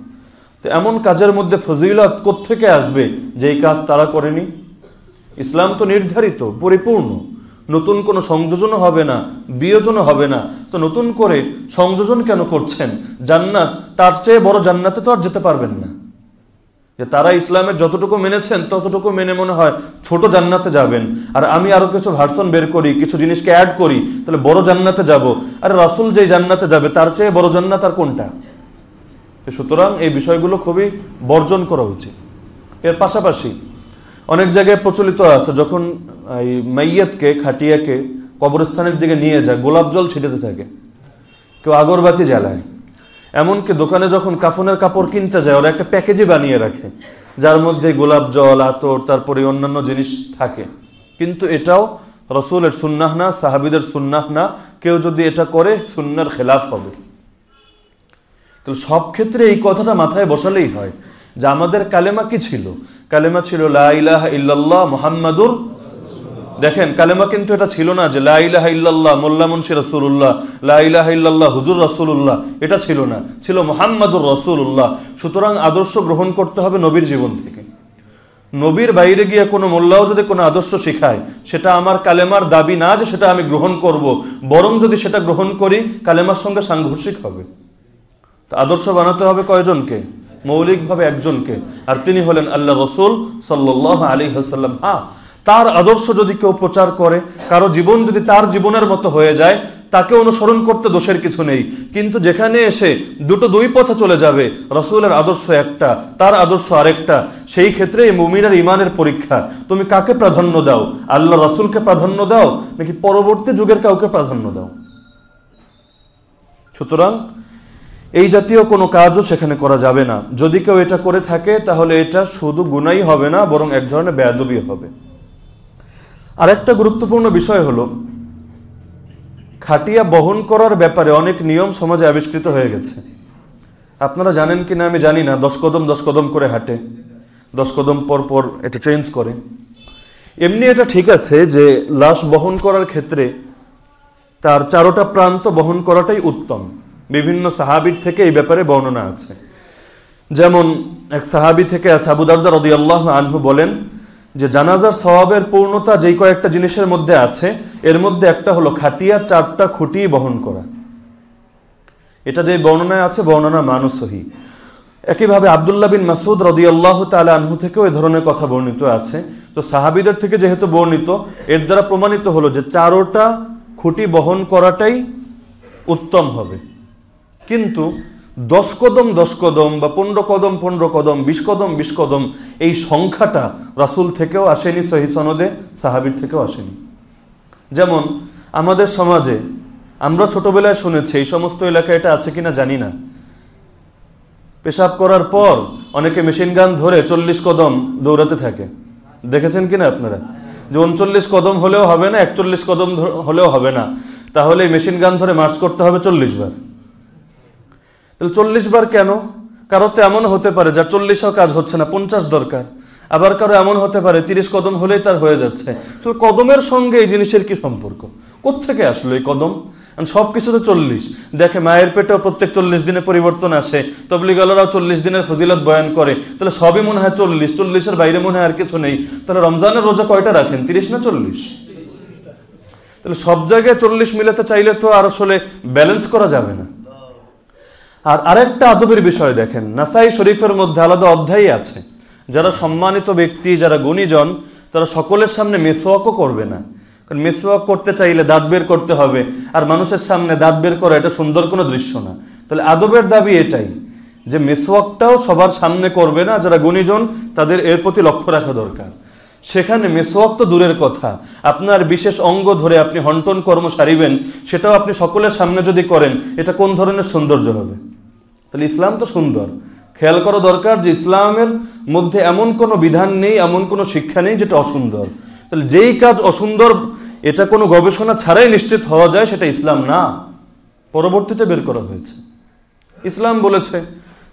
তো এমন কাজের মধ্যে ফজিলত থেকে আসবে যেই কাজ তারা করেনি? ইসলাম তো নির্ধারিত, পরিপূর্ণ। নতুন কোনো সংযোজনও হবে না, বিয়োজনও হবে না। তো নতুন করে সংযোজন কেন করছেন? জান্নাত, তার চেয়ে বড় জান্নাতে তো আর যেতে পারবেন না। যে তারা ইসলামের যতটুকু মেনেছেন, ততটুকু মেনে মনে হয় ছোট জান্নাতে যাবেন। আর আমি আরও কিছু ভার্সন বের করি, কিছু জিনিসকে অ্যাড করি, তাহলে বড় জান্নাতে যাব। আর রাসুল যে জান্নাতে যাবে, তার চেয়ে বড় জান্নাত আর কোনটা? সুতরাং এই বিষয়গুলো খুবই বর্জন করা উচিত। এর পাশাপাশি অনেক জায়গায় প্রচলিত আছে, যখন এই মাইয়াতকে, খাটিয়াকে কবরস্থানের দিকে নিয়ে যায়, গোলাপ জল ছিটাতে থাকে। কেউ আগরবাতি জ্বালায়। এমনকি দোকানে যখন কাফনের কাপড় কিনতে যায়, ওরা একটা প্যাকেজে বানিয়ে রাখে, যার মধ্যে গোলাপ জল, আতর, তারপরে অন্যান্য জিনিস থাকে। কিন্তু এটাও রসুলের সুন্নাহ না, সাহাবিদের সুন্নাহ না, কেউ যদি এটা করে, সুন্নার খেলাফ হবে। তো সব ক্ষেত্রে এই কথাটা মাথায় বসালেই হয় যে আমাদের কালেমা কি ছিল? কালেমা ছিল লাইলাহ ইল্লাল্লাহ মোহাম্মদুর দেখেন, কালেমা কিন্তু এটা ছিল না যে লাইলাহ ইল্লাল্লাহ, মোল্লা মুন্সি রসুল্লাহ লাইলাহ ইল্লাল্লাহ, হুজুর রসুল্লাহ এটা ছিল না। ছিল মোহাম্মদুর রসুল্লাহ সুতরাং আদর্শ গ্রহণ করতে হবে নবীর জীবন থেকে। নবীর বাইরে গিয়ে কোনো মোল্লাও যদি কোনো আদর্শ শেখায়, সেটা আমার কালেমার দাবি না যে সেটা আমি গ্রহণ করব। বরং যদি সেটা গ্রহণ করি, কালেমার সঙ্গে সাংঘর্ষিক হবে। আদর্শ বানাতে হবে কয়জনকে? মৌলিকভাবে একজনকে। আর তিনি হলেন আল্লাহ রসুল সাল্লাহ আলী হাসাল্লাম হ্যাঁ তার আদর্শ যদি কেউ প্রচার করে, কারও জীবন যদি তার জীবনের মতো হয়ে যায়, তাকে অনুসরণ করতে দোষের কিছু নেই। কিন্তু যেখানে এসে দুটো দুই পথে চলে যাবে, রসুলের আদর্শ একটা, তার আদর্শ আরেকটা, সেই ক্ষেত্রে মুমিনের ইমানের পরীক্ষা। তুমি কাকে প্রাধান্য দাও? আল্লাহ রসুলকে প্রাধান্য দাও, নাকি পরবর্তী যুগের কাউকে প্রাধান্য দাও? সুতরাং, এই জাতীয় কোনো কাজও সেখানে করা যাবে না। যদি কেউ এটা করে থাকে, তাহলে এটা শুধু গুণাই হবে না, বরং এক ধরনের বেয়াদবি হবে। আরেকটা গুরুত্বপূর্ণ বিষয় হলো, খাটিয়া বহন করার ব্যাপারে অনেক নিয়ম সমাজে আবিষ্কৃত হয়ে গেছে। আপনারা জানেন কি না আমি জানি না, দশ কদম দশ কদম করে হাঁটে, দশ কদম পর পর এটা চেঞ্জ করে। এমনি এটা ঠিক আছে যে, লাশ বহন করার ক্ষেত্রে তার চারোটা প্রান্ত বহন করাটাই উত্তম। বিভিন্ন সাহাবির থেকে এই ব্যাপারে বর্ণনা আছে। যেমন, এক সাহাবি থেকে আছে আবু দারদা রদি আল্লাহ আনহু বলেন যে জানাজার স্বভাবের পূর্ণতা যেই কয়েকটা জিনিসের মধ্যে আছে, এর মধ্যে একটা হলো খাটিয়া, চারটা খুঁটি বহন করা। এটা যে বর্ণনায় আছে, বর্ণনা মানুষহি। একইভাবে আবদুল্লাহ বিন মাসুদ রদি আল্লাহ তালা আনহু থেকেও এ ধরনের কথা বর্ণিত আছে। তো সাহাবিদের থেকে যেহেতু বর্ণিত, এর দ্বারা প্রমাণিত হলো যে চারোটা খুঁটি বহন করাটাই উত্তম হবে। কিন্তু দশ কদম দশ কদম বা পনেরো কদম পনেরো কদম, বিশ কদম বিশ কদম, এই সংখ্যাটা রাসুল থেকেও আসেনি, সহি সনদে সাহাবির থেকেও আসেনি। যেমন আমাদের সমাজে আমরা ছোটবেলায় শুনেছি, এই সমস্ত এলাকায় এটা আছে কিনা জানি না। পেশাব করার পর অনেকে মেশিন গান ধরে চল্লিশ কদম দৌড়াতে থাকে। দেখেছেন কিনা আপনারা? যে উনচল্লিশ কদম হলেও হবে না, একচল্লিশ কদম হলেও হবে না। তাহলে মেশিন গান ধরে মার্চ করতে হবে চল্লিশ বার। তাহলে চল্লিশ বার কেন? কারও তো এমন হতে পারে, যার চল্লিশও কাজ হচ্ছে না, পঞ্চাশ দরকার। আবার কারও এমন হতে পারে, তিরিশ কদম হলেই তার হয়ে যাচ্ছে। তো কদমের সঙ্গে এই জিনিসের কি সম্পর্ক? কোথেকে আসলো এই কদম? সব কিছুতে চল্লিশ। দেখে মায়ের পেটেও প্রত্যেক চল্লিশ দিনে পরিবর্তন আসে, তবলিগালরাও চল্লিশ দিনের ফজিলত বয়ান করে। তাহলে সবই মনে হয় চল্লিশ, চল্লিশের বাইরে মনে হয় আর কিছু নেই। তাহলে রমজানের রোজা কয়টা রাখেন, তিরিশ না চল্লিশ? তাহলে সব জায়গায় চল্লিশ মিলাতে চাইলে তো আর আসলে ব্যালেন্স করা যাবে না। আর আরেকটা আদবের বিষয় দেখেন, নাসাই শরীফের মধ্যে আলাদা অধ্যায় আছে। যারা সম্মানিত ব্যক্তি, যারা গুণীজন, তারা সকলের সামনে মেসোয়াকও করবে না। কারণ মেসোয়াক করতে চাইলে দাঁত বের করতে হবে, আর মানুষের সামনে দাঁত বের করা এটা সুন্দর কোনো দৃশ্য না। তাহলে আদবের দাবি এটাই, যে মেসোয়াকটাও সবার সামনে করবে না, যারা গুণীজন, তাদের এর প্রতি লক্ষ্য রাখা দরকার। সেখানে মেসোয়াক তো দূরের কথা। আপনার বিশেষ অঙ্গ ধরে আপনি হন্টন কর্ম সারিবেন, সেটাও আপনি সকলের সামনে যদি করেন, এটা কোন ধরনের সৌন্দর্য হবে? তাহলে ইসলাম তো সুন্দর। খেয়াল করা দরকার যে ইসলামের মধ্যে এমন কোনো বিধান নেই, এমন কোনো শিক্ষা নেই যেটা অসুন্দর। তাহলে যেই কাজ অসুন্দর, এটা কোনো গবেষণা ছাড়াই নিশ্চিত হওয়া যায়, সেটা ইসলাম না। পরবর্তীতে বের করা হয়েছে। ইসলাম বলেছে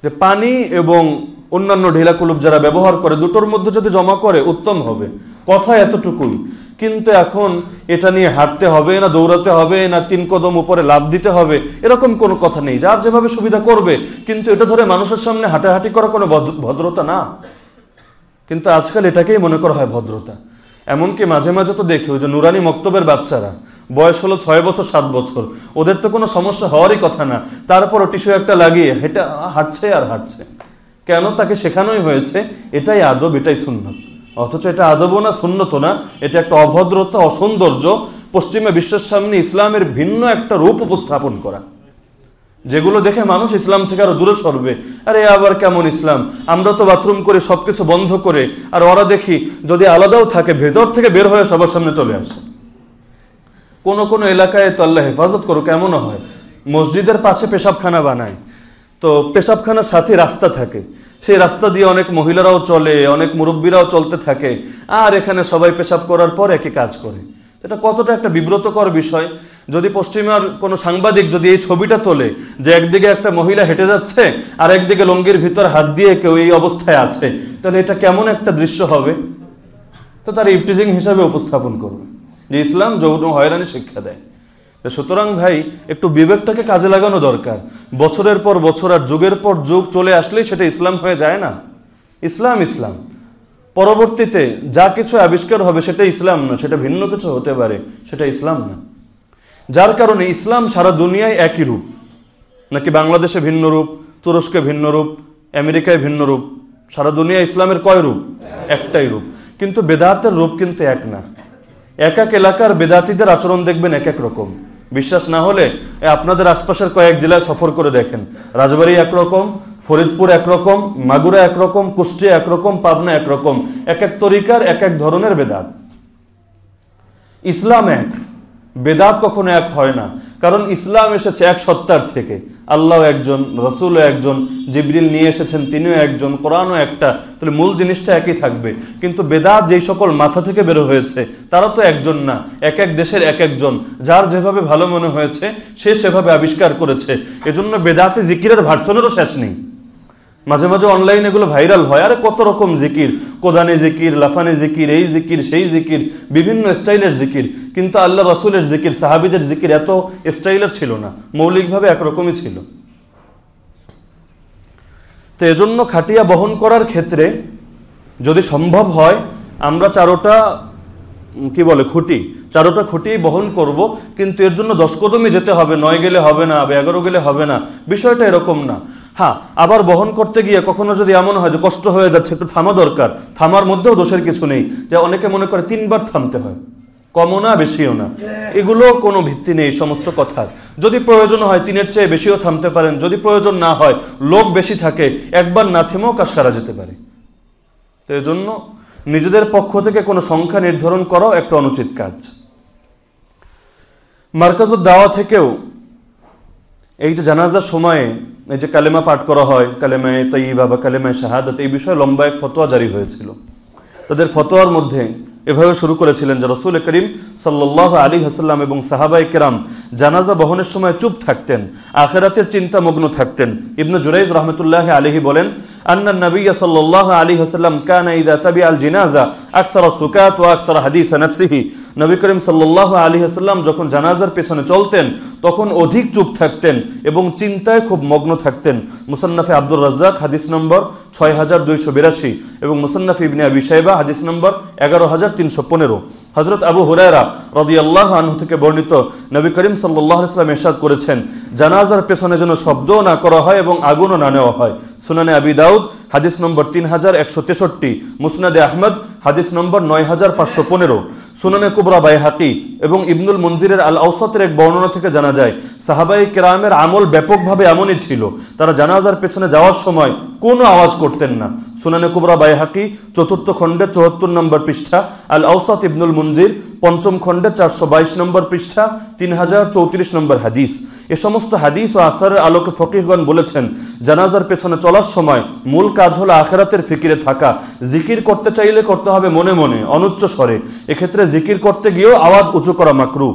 যে পানি এবং অন্যান্য ঢিলাকুলুপ যারা ব্যবহার করে, দুটোর মধ্যে যদি জমা করে, উত্তম হবে। কথা এতটুকুই। কিন্তু এখন এটা নিয়ে হাঁটতে হবে না দৌড়াতে হবে না তিন কদম উপরে লাভ দিতে হবে, এরকম কোনো কথা নেই। যার যেভাবে সুবিধা করবে, কিন্তু এটা ধরে মানুষের সামনে হাঁটাহাঁটি করা কোনো ভদ্র- ভদ্রতা না। কিন্তু আজকাল এটাকেই মনে করা হয় ভদ্রতা। এমনকি মাঝে মাঝে তো দেখি ওই যে নুরানি মক্তবের বাচ্চারা, বয়স হলো ছয় বছর, সাত বছর, ওদের তো কোনো সমস্যা হওয়ারই কথা না। তারপরও টিস্যু একটা লাগিয়ে হেঁটে হাঁটছে আর হাঁটছে। কেন তাকে শেখানোই হয়েছে? এটাই আদব, এটাই সুন্নত। অথচ এটা আদবও না সুন্নত না। এটা একটা অভদ্রতা, অসৌন্দর্য, পশ্চিমা বিশ্বের সামনে ইসলামের ভিন্ন একটা রূপ উপস্থাপন করা। যেগুলো দেখে মানুষ ইসলাম থেকে আরও দূরে সরবে। আরে, আবার কেমন ইসলাম? আমরা তো বাথরুম করে সবকিছু বন্ধ করে, আর ওরা দেখি যদি আলাদাও থাকে, ভেতর থেকে বের হয়ে সবার সামনে চলে আসে। কোনো কোনো এলাকায় তো আল্লাহ হেফাজত করো কেমনও হয়। মসজিদের পাশে পেশাবখানা বানায়। তো পেশাবখানার সাথে রাস্তা থাকে। সেই রাস্তা দিয়ে অনেক মহিলারাও চলে, অনেক মুরব্বীরাও চলতে থাকে। আর এখানে সবাই পেশাব করার পর একই কাজ করে। এটা কতটা একটা বিব্রতকর বিষয়। যদি পশ্চিমার কোনো সাংবাদিক যদি এই ছবিটা তোলে যে একদিকে একটা মহিলা হেঁটে যাচ্ছে আর একদিকে লঙ্গির ভিতর হাত দিয়ে কেউ এই অবস্থায় আছে, তাহলে এটা কেমন একটা দৃশ্য হবে? তো তার ইফটিজিং হিসাবে উপস্থাপন করবে। যে ইসলাম যৌন হয়রানি শিক্ষা দেয়। সুতরাং ভাই, একটু বিবেকটাকে কাজে লাগানো দরকার। বছরের পর বছর আর যুগের পর যুগ চলে আসলেই সেটা ইসলাম হয়ে যায় না। ইসলাম ইসলাম। পরবর্তীতে যা কিছু আবিষ্কার হবে সেটা ইসলাম না সেটা ভিন্ন কিছু হতে পারে, সেটা ইসলাম না। যার কারণে ইসলাম সারা দুনিয়ায় একই রূপ। নাকি বাংলাদেশে ভিন্ন রূপ, তুরস্কে ভিন্ন রূপ, আমেরিকায় ভিন্ন রূপ, সারা দুনিয়া ইসলামের কয় রূপ? একটাই রূপ। কিন্তু বেদাতের রূপ কিন্তু এক না। এক এক এলাকার বেদাতিদের আচরণ দেখবেন এক এক রকম। বিশ্বাস না হলে আপনাদের আশপাশের কয়েক জেলায় সফর করে দেখেন। রাজবাড়ি একরকম, ফরিদপুর একরকম, মাগুরা একরকম, কুষ্টিয়া একরকম, পাবনা একরকম। এক এক তরিকার এক এক ধরনের বেদাত। ইসলাম এক। বেদাত কখনো এক হয় না। কারণ ইসলাম এসেছে এক সত্তার থেকে। আল্লাহ একজন, রসুলও একজন, জিবরিল নিয়ে এসেছেন, তিনিও একজন, কোরআনও একটা। তাহলে মূল জিনিসটা একই থাকবে। কিন্তু বেদাত যেই সকল মাথা থেকে বেরো হয়েছে, তারা তো একজন না। এক এক দেশের এক একজন। যার যেভাবে ভালো মনে হয়েছে, সে সেভাবে আবিষ্কার করেছে। এজন্য বেদাতে জিকিরের ভার্সনেরও শেষ নেই। মাঝে মাঝে অনলাইন এগুলো ভাইরাল হয়। আরে কত রকম জিকির। কোদানে জিকির, লাফানে জিকির, এই জিকির, সেই জিকির, বিভিন্ন স্টাইলের জিকির। কিন্তু আল্লাহ রসুলের জিকির, সাহাবিদের জিকির এত স্টাইলের ছিল না। মৌলিকভাবে একরকমই ছিল। তো এজন্য খাটিয়া বহন করার ক্ষেত্রে যদি সম্ভব হয়, আমরা চারোটা, কি বলে, খুঁটি। চারোটা খুঁটি বহন করব, কিন্তু এর জন্য দশ কদমই যেতে হবে। নয় গেলে হবে না এগারো গেলে হবে না। বিষয়টা এরকম না। হ্যাঁ আবার বহন করতে গিয়ে কখনো যদি এমন হয় যে কষ্ট হয়ে যাচ্ছে, একটু থামা দরকার। থামার মধ্যেও দোষের কিছু নেই। যে অনেকে মনে করে তিনবার থামতে হয়। কমও না, বেশিও না। এগুলো কোনো ভিত্তি নেই, সমস্ত কথার যদি প্রয়োজন হয়, তিনের চেয়ে বেশিও থামতে পারেন। যদি প্রয়োজন না হয়, লোক বেশি থাকে। একবার না থেমেও কাজ সারা যেতে পারে। তো এজন্য নিজেদের পক্ষ থেকে কোনো সংখ্যা নির্ধারণ করাও একটা অনুচিত কাজ। মার্কাজুদ দাওয়া থেকেও এই যে জানাজার সময়ে এই যে কালেমা পাঠ করা হয় কালেমায় তৈবা বা কালেমায় শাহাদাত, এই বিষয়ে লম্বা এক ফতোয়া জারি হয়েছিল। তাদের ফতোয়ার মধ্যে এভাবে শুরু করেছিলেন যে রসুল করিম সাল্লাহ আলী হাসাল্লাম এবং সাহাবাই কেরাম জানাজা বহনের সময় চুপ থাকতেন, আখেরাতের চিন্তা মগ্ন থাকতেন। ইবনু জুরাইজ রহমতুল্লাহ আলহি বলেন নবী সাল্লাহ আলী হাসাল্লাম কানা ইদা তাবি আল জিনাজা আকসার সুকাত ও আকসার হাদিস নাফসিহি। নবী করিম সাল্লাহ আলী হাসাল্লাম যখন জানাজার পেছনে চলতেন, তখন অধিক চুপ থাকতেন এবং চিন্তায় খুব মগ্ন থাকতেন। মুসান্নাফে আব্দুর রাজ্জাক হাদিস নম্বর ছয় হাজার দুইশো বিরাশি এবং মুসান্নাফি ইবনে আবি সাইবা হাদিস নম্বর এগারো হাজার তিনশো পনেরো। হজরত আবু হুরায়রা রদি আল্লাহ আনহু থেকে বর্ণিত নবী করিম সাল্লাহ ইসলাম এরশাদ করেছেন, জানাজার পেছনে যেন শব্দও না করা হয় এবং আগুনও না নেওয়া হয়। সুনানে আবি দাউদ হাদিস নম্বর তিন হাজার একশো তেষট্টি, মুসনাদে আহমদ, হাদিস নম্বর নয় হাজার পাঁচশো পনেরো, সুনানে কুবরা বাই হাকি এবং ইবনুল মঞ্জিরের আল আউসাতের এক বর্ণনা থেকে জানা যায় সাহাবাই কেরামের আমল ব্যাপকভাবে এমনই ছিল। তারা জানাজার পেছনে যাওয়ার সময় কোনো আওয়াজ করতেন না। সুনানে কুবরা বাই হাকি চতুর্থ খণ্ডের চুয়াত্তর নম্বর পৃষ্ঠা আল আউসাত ইবনুল মঞ্জির পঞ্চম খণ্ডে চারশো বাইশ নম্বর পৃষ্ঠা, তিন হাজার চৌত্রিশ নম্বর হাদিস। এ সমস্ত হাদিস ও আসারের আলোকে ফকিহগণ বলেছেন, জানাজার পেছনে চলার সময় মূল কাজ হলো আখেরাতের ফিকিরে থাকা। জিকির করতে চাইলে করতে হবে মনে মনে, অনুচ্চ স্বরে। এক্ষেত্রে জিকির করতে গিয়েও আওয়াজ উঁচু করা মাকরু।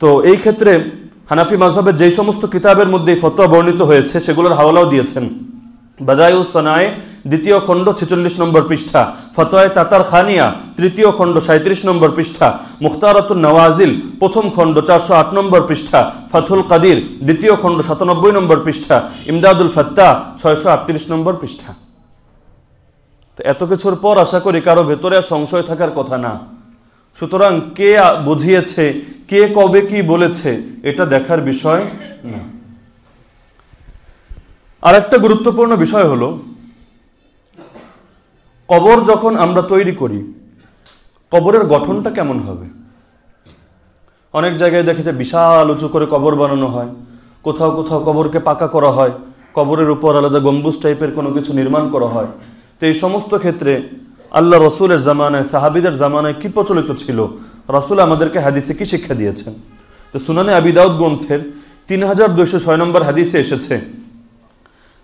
তো এই ক্ষেত্রে হানাফি মাজহাবের যেই সমস্ত কিতাবের মধ্যে ফতোয়া বর্ণিত হয়েছে, সেগুলোর হাওলাও দিয়েছেন। বাদায়ুস সনায় দ্বিতীয় খণ্ড ছেচল্লিশ নম্বর পৃষ্ঠা ফতোয় তাতার খানিয়া তৃতীয় খণ্ড সাঁত্রিশ নম্বর পৃষ্ঠা মুখতারাতুল নওয়াজিল প্রথম খণ্ড চারশো আট নম্বর পৃষ্ঠা ফাথুল কাদির দ্বিতীয় খণ্ড সাতানব্বই নম্বর পৃষ্ঠা ইমদাদুল ফত্তা ছয়শো আটত্রিশ নম্বর পৃষ্ঠা তো এত কিছুর পর আশা করি কারও ভেতরে সংশয় থাকার কথা না। সুতরাং কে বুঝিয়েছে, কে কবে কি বলেছে, এটা দেখার বিষয় না। আর একটা গুরুত্বপূর্ণ বিষয় হলো, কবর যখন আমরা তৈরি করি, কবরের গঠনটা কেমন হবে? অনেক জায়গায় দেখেছে বিশাল উঁচু করে কবর বানানো হয়, কোথাও কোথাও কবরকে পাকা করা হয়, কবরের উপর আলাদা গম্বুজ টাইপের কোনো কিছু নির্মাণ করা হয়। তো এই সমস্ত ক্ষেত্রে আল্লাহ রসুলের জামানায়, সাহাবিদের জামানায় কি প্রচলিত ছিল? রসুল আমাদেরকে হাদিসে কি শিক্ষা দিয়েছেন? তো সুনানে আবিদাউদ গ্রন্থের তিন হাজার দুইশো ছয় নম্বর হাদিসে এসেছে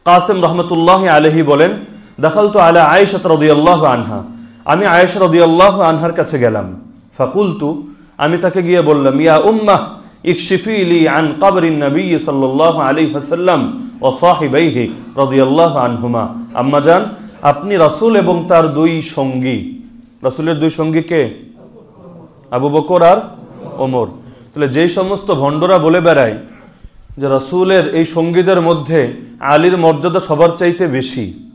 কাসেম রহমতুল্লাহ আলহি বলেন দেখাল তো আলা আয়েশা রদিয়াল্লাহ আনহা। আমি আয়েশা রদিয়াল্লাহ আনহার কাছে গেলাম। ফাকুলতু, আমি তাকে গিয়ে বললাম, ইয়া উম্মাহ, ইকশিফি আন কবরিন নবী সাল্লাল্লাহু আলাইহি ওয়াসাল্লাম ও সাহিবাইহি রাদিয়াল্লাহু আনহুমা। আম্মা জান, আপনি রাসূল এবং তার দুই সঙ্গী। রাসূলের দুই সঙ্গী কে? আবু বকর আর ওমর। তাহলে যেই সমস্ত ভণ্ডরা বলে বেড়ায় যে রাসূলের এই সঙ্গীদের মধ্যে আলীর মর্যাদা সবার চাইতে বেশি।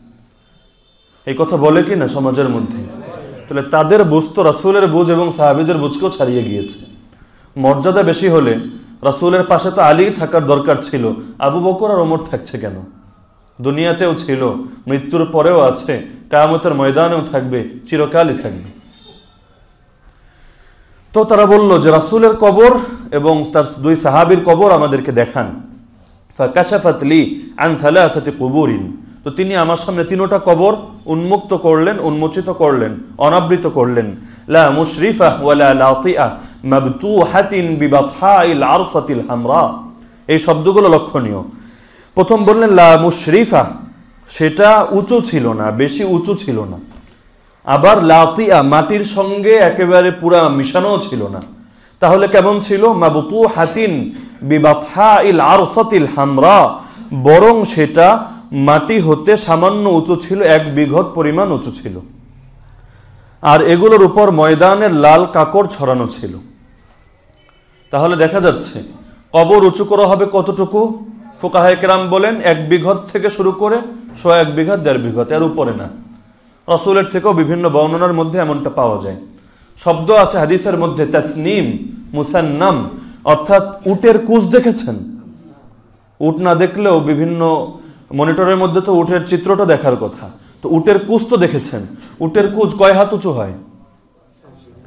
এই কথা বলে কি না সমাজের মধ্যে? তাহলে তাদের বুঝ তো রাসূলের বুঝ এবং সাহাবিদের বুঝকেও ছাড়িয়ে গিয়েছে। মর্যাদা বেশি হলে রাসূলের পাশে তো আলী থাকার দরকার ছিল। আবু বকর আর ওমর থাকছে কেন? দুনিয়াতেও ছিল, মৃত্যুর পরেও আছে, কায়ামতের ময়দানেও থাকবে, চিরকালই থাকবে। তো তারা বলল যে রাসুলের কবর এবং তার দুই সাহাবীর কবর আমাদেরকে দেখান। ফাকাশাফাত লি আন কুবুরিন। তো তিনি আমার সামনে তিনোটা কবর উন্মুক্ত করলেন, উন্মোচিত করলেন, অনাবৃত করলেন। লা মুশরিফা ওয়ালা লাতিয়া মাবতুহাতিন বিবাতহাইল আরসাতিল হামরা। এই শব্দগুলো লক্ষণীয়। প্রথম বললেন লা মুশরিফা, সেটা উঁচু ছিল না, বেশি উঁচু ছিল না। আবার লাতিয়া, মাটির সঙ্গে একেবারে পুরা মিশানোও ছিল না। তাহলে কেমন ছিল? মাবতু হাতিন হামরা। বরং সেটা মাটি হতে সামান্য উঁচু ছিল, এক বিঘত পরিমাণ উঁচু ছিল। আর এগুলোর উপর ময়দানের লাল কাকড় ছড়ানো ছিল। তাহলে দেখা যাচ্ছে, কবর উঁচু করা হবে কতটুকু? ফোকাহায় বলেন, এক বিঘত থেকে শুরু করে শো এক বিঘত দেড় বিঘত এর উপরে না। রসুলের থেকেও বিভিন্ন বর্ণনার মধ্যে এমনটা পাওয়া যায়। শব্দ আছে হাদিসের মধ্যে তাসনিম, মুসান্নাম, অর্থাৎ উটের কুচ দেখেছেন। উট না দেখলেও বিভিন্ন মনিটরের মধ্যে তো উটের চিত্রটা দেখার কথা। তো উটের কুচ তো দেখেছেন। উটের কুচ কয় হাত উঁচু হয়?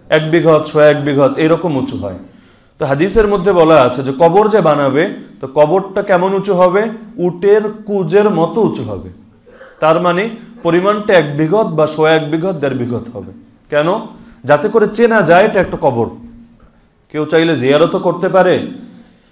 এক বিঘত, ছয় এক বিঘত, এরকম উঁচু হয়। তো হাদিসের মধ্যে বলা আছে যে কবর যে বানাবে, তো কবরটা কেমন উঁচু হবে? উটের কুজের মতো উঁচু হবে। তার মানে পরিমাণটা এক বিঘত বা শো এক বিঘত, দেড় বিঘত হবে। কেন? যাতে করে চেনা যায় এটা একটা কবর। কেউ চাইলে জিয়ারতও করতে পারে,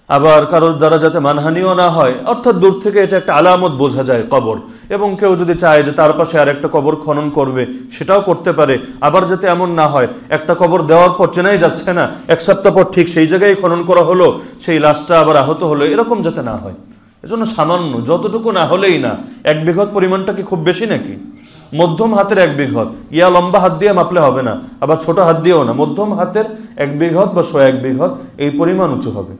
আবার কারোর দ্বারা যাতে মানহানিও না হয়, অর্থাৎ দূর থেকে এটা একটা আলামত বোঝা যায় কবর। এবং কেউ যদি চায় যে তার পাশে আর একটা কবর খনন করবে, সেটাও করতে পারে। আবার যাতে এমন না হয়, একটা কবর দেওয়ার পর চেনাই যাচ্ছে না, এক সপ্তাহ পর ঠিক সেই জায়গায় খনন করা হলো, সেই লাশটা আবার আহত হলো, এরকম যাতে না হয়। এজন্য সামান্য, যতটুকু না হলেই না। এক বিঘত পরিমাণটা কি খুব বেশি নাকি? মধ্যম হাতের এক বিঘত। ইয়া লম্বা হাত দিয়ে মাপলে হবে না, আবার ছোট হাত দিয়েও না। মধ্যম হাতের এক বিঘত বা শো এক বিঘত, এই পরিমাণ উঁচু হবে।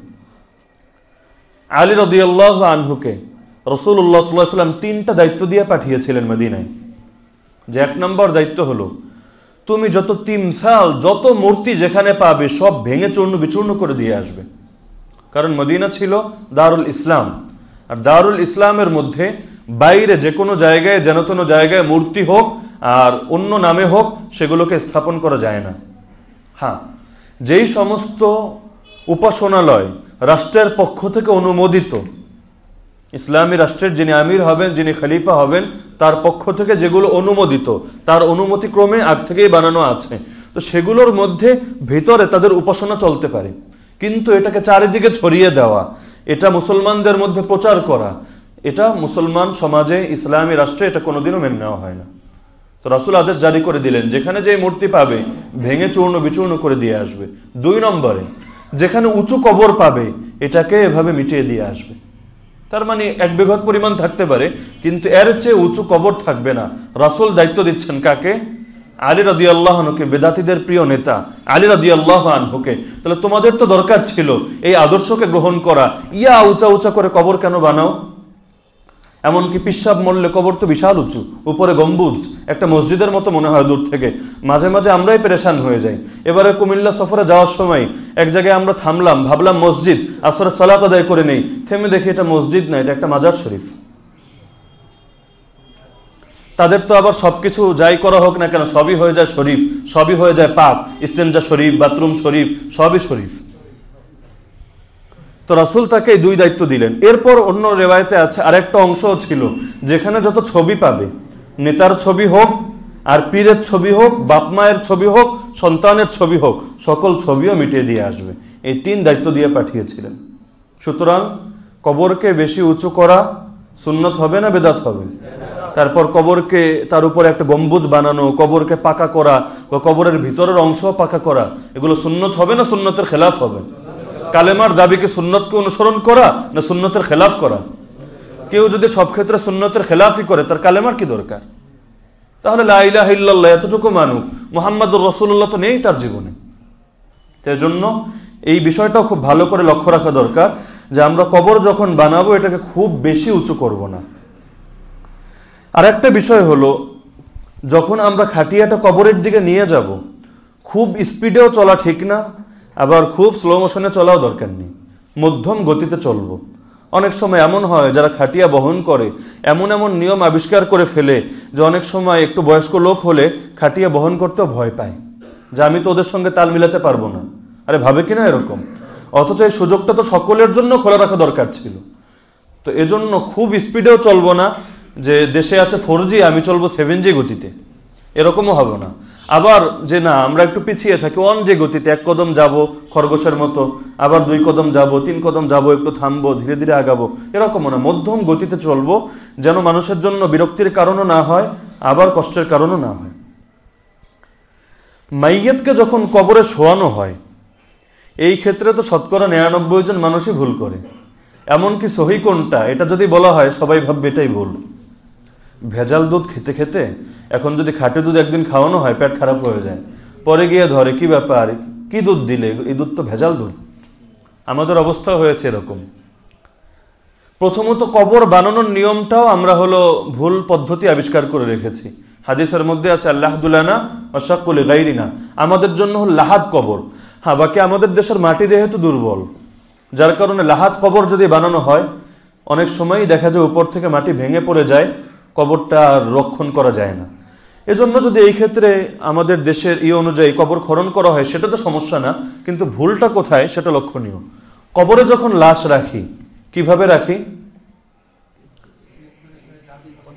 আলী রদিয়াল্লাহ আনহুকে রসুল্লাহ সাল্লাহ সাল্লাম তিনটা দায়িত্ব দিয়ে পাঠিয়েছিলেন মদিনায়। যে এক নম্বর দায়িত্ব হলো, তুমি যত তিমসাল যত মূর্তি যেখানে পাবে সব ভেঙে চূর্ণ বিচূর্ণ করে দিয়ে আসবে। কারণ মদিনা ছিল দারুল ইসলাম। আর দারুল ইসলামের মধ্যে বাইরে যে কোনো জায়গায়, যেন তেন জায়গায় মূর্তি হোক আর অন্য নামে হোক, সেগুলোকে স্থাপন করা যায় না। হ্যাঁ যেই সমস্ত উপাসনালয় রাষ্ট্রের পক্ষ থেকে অনুমোদিত, ইসলামী রাষ্ট্রের যিনি আমির হবেন, যিনি খলিফা হবেন, তার পক্ষ থেকে যেগুলো অনুমোদিত, তার অনুমতি ক্রমে আগ থেকেই বানানো আছে। তো সেগুলোর মধ্যে ভিতরে তাদের উপাসনা চলতে পারে। কিন্তু এটাকে চারিদিকে ছড়িয়ে দেওয়া এটা মুসলমানদের মধ্যে প্রচার করা। এটা মুসলমান সমাজে, ইসলামী রাষ্ট্রে এটা কোনোদিনও মেনে নেওয়া হয় না। তো রাসুল আদেশ জারি করে দিলেন, যেখানে যে মূর্তি পাবে, ভেঙে চূর্ণ বিচূর্ণ করে দিয়ে আসবে। দুই নম্বরে, যেখানে উঁচু কবর পাবে, এটাকে এভাবে মিটিয়ে দিয়ে আসবে। তার মানে এক বিঘত পরিমাণ থাকতে পারে, কিন্তু এর চেয়ে উঁচু কবর থাকবে না। রাসুল দায়িত্ব দিচ্ছেন কাকে? আলী রাদি আল্লাহনুকে বেদাতিদের প্রিয় নেতা আলী রাদি আল্লাহ আনহুকে। তাহলে তোমাদের তো দরকার ছিল এই আদর্শকে গ্রহণ করা। ইয়া উঁচা উঁচা করে কবর কেন বানাও? এমনকি পিসাব মরলে কবর তো বিশাল উঁচু, উপরে গম্বুজ, একটা মসজিদের মতো মনে হয় দূর থেকে। মাঝে মাঝে আমরাই পেরেশান হয়ে যাই। এবারে কুমিল্লা সফরে যাওয়ার সময় এক জায়গায় আমরা থামলাম, ভাবলাম মসজিদ আসরে সালাত আদায় করে নেই। থেমে দেখি এটা মসজিদ না, এটা একটা মাজার শরীফ। তাদের তো আবার সবকিছু যাই করা হোক না কেন, সবই হয়ে যায় শরীফ, সবই হয়ে যায় পাক ইস্তেঞ্জা শরীফ, বাথরুম শরীফ, সবই শরীফ। তো রাসুল তাকে দুই দায়িত্ব দিলেন। এরপর অন্য রেওয়ায়তে আছে আরেকটা অংশও ছিল, যেখানে যত ছবি পাবে, নেতার ছবি হোক, আর পীরের ছবি হোক বাপ মায়ের ছবি হোক, সন্তানের ছবি হোক, সকল ছবিও মিটিয়ে দিয়ে আসবে। এই তিন দায়িত্ব দিয়ে পাঠিয়েছিলেন। সুতরাং কবরকে বেশি উঁচু করা সুন্নত হবে না বেদাত হবে? তারপর কবরকে, তার উপর একটা গম্বুজ বানানো, কবরকে পাকা করা, বা কবরের ভিতরের অংশ পাকা করা, এগুলো সুন্নত হবে না সুন্নতের খেলাফ হবে? কালেমার দাবিকে সুন্নতকে অনুসরণ করা না সুন্নতের খেলাফ করা? কেউ যদি সব ক্ষেত্রে সুন্নতের খেলাফই করে, তার কালেমার কি দরকার? তাহলে লাইলাহ এতটুকু মানুষ মোহাম্মদুর রসুল্লাহ তো নেই তার জীবনে। সেই জন্য এই বিষয়টাও খুব ভালো করে লক্ষ্য রাখা দরকার যে আমরা কবর যখন বানাবো, এটাকে খুব বেশি উঁচু করব না। আর একটা বিষয় হলো, যখন আমরা খাটিয়াটা কবরের দিকে নিয়ে যাব, খুব স্পিডেও চলা ঠিক না, আবার খুব স্লো মোশনে চলাও দরকার নেই, মধ্যম গতিতে চলব। অনেক সময় এমন হয়, যারা খাটিয়া বহন করে, এমন এমন নিয়ম আবিষ্কার করে ফেলে যে অনেক সময় একটু বয়স্ক লোক হলে খাটিয়া বহন করতেও ভয় পায়। যে আমি তো ওদের সঙ্গে তাল মিলাতে পারব না। আরে ভাবে কিনা এরকম? অথচ এই সুযোগটা তো সকলের জন্য খোলা রাখা দরকার ছিল। তো এজন্য খুব স্পিডেও চলবো না যে দেশে আছে ফোর জি আমি চলবো সেভেন জি গতিতে। এরকমও হবে না। আবার যে না, আমরা একটু পিছিয়ে থাকি ওয়ান যে গতিতে, এক কদম যাব খরগোশের মতো, আবার দুই কদম যাব, তিন কদম যাব, একটু থামবো, ধীরে ধীরে আগাবো, এরকমও না। মধ্যম গতিতে চলবো, যেন মানুষের জন্য বিরক্তির কারণও না হয়, আবার কষ্টের কারণও না হয়। মাইয়েতকে যখন কবরে শোয়ানো হয়, এই ক্ষেত্রে তো শতকরা নিরানব্বই জন মানুষই ভুল করে। এমনকি সহি কোনটা, এটা যদি বলা হয়, সবাই ভাববে এটাই ভুল। ভেজাল দুধ খেতে খেতে এখন যদি খাটে দুধ একদিন খাওয়ানো হয়, পেট খারাপ হয়ে যায়। পরে গিয়ে ধরে, কি ব্যাপার? কি দুধ দিলে? এই দুধ তো ভেজাল দুধ। আমাদের অবস্থা হয়েছে এরকম। প্রথমত কবর বানানোর নিয়মটাও আমরা হলো ভুল পদ্ধতি আবিষ্কার করে রেখেছি। হাদিসের মধ্যে আছে আল্লাহদুল্লানা অশাকুল গাইরিনা আমাদের জন্য হল লাহাদ কবর। হ্যাঁ বাকি আমাদের দেশের মাটি যেহেতু দুর্বল, যার কারণে লাহাত কবর যদি বানানো হয়, অনেক সময়ই দেখা যায় উপর থেকে মাটি ভেঙে পড়ে যায়। কবরটা রক্ষণ করা যায় না। এজন্য যদি এই ক্ষেত্রে আমাদের দেশের ই অনুযায়ী কবর খনন করা হয়, সেটা তো সমস্যা না, কিন্তু ভুলটা কোথায় সেটা লক্ষণীয়। কবরে যখন লাশ রাখি, কীভাবে রাখি?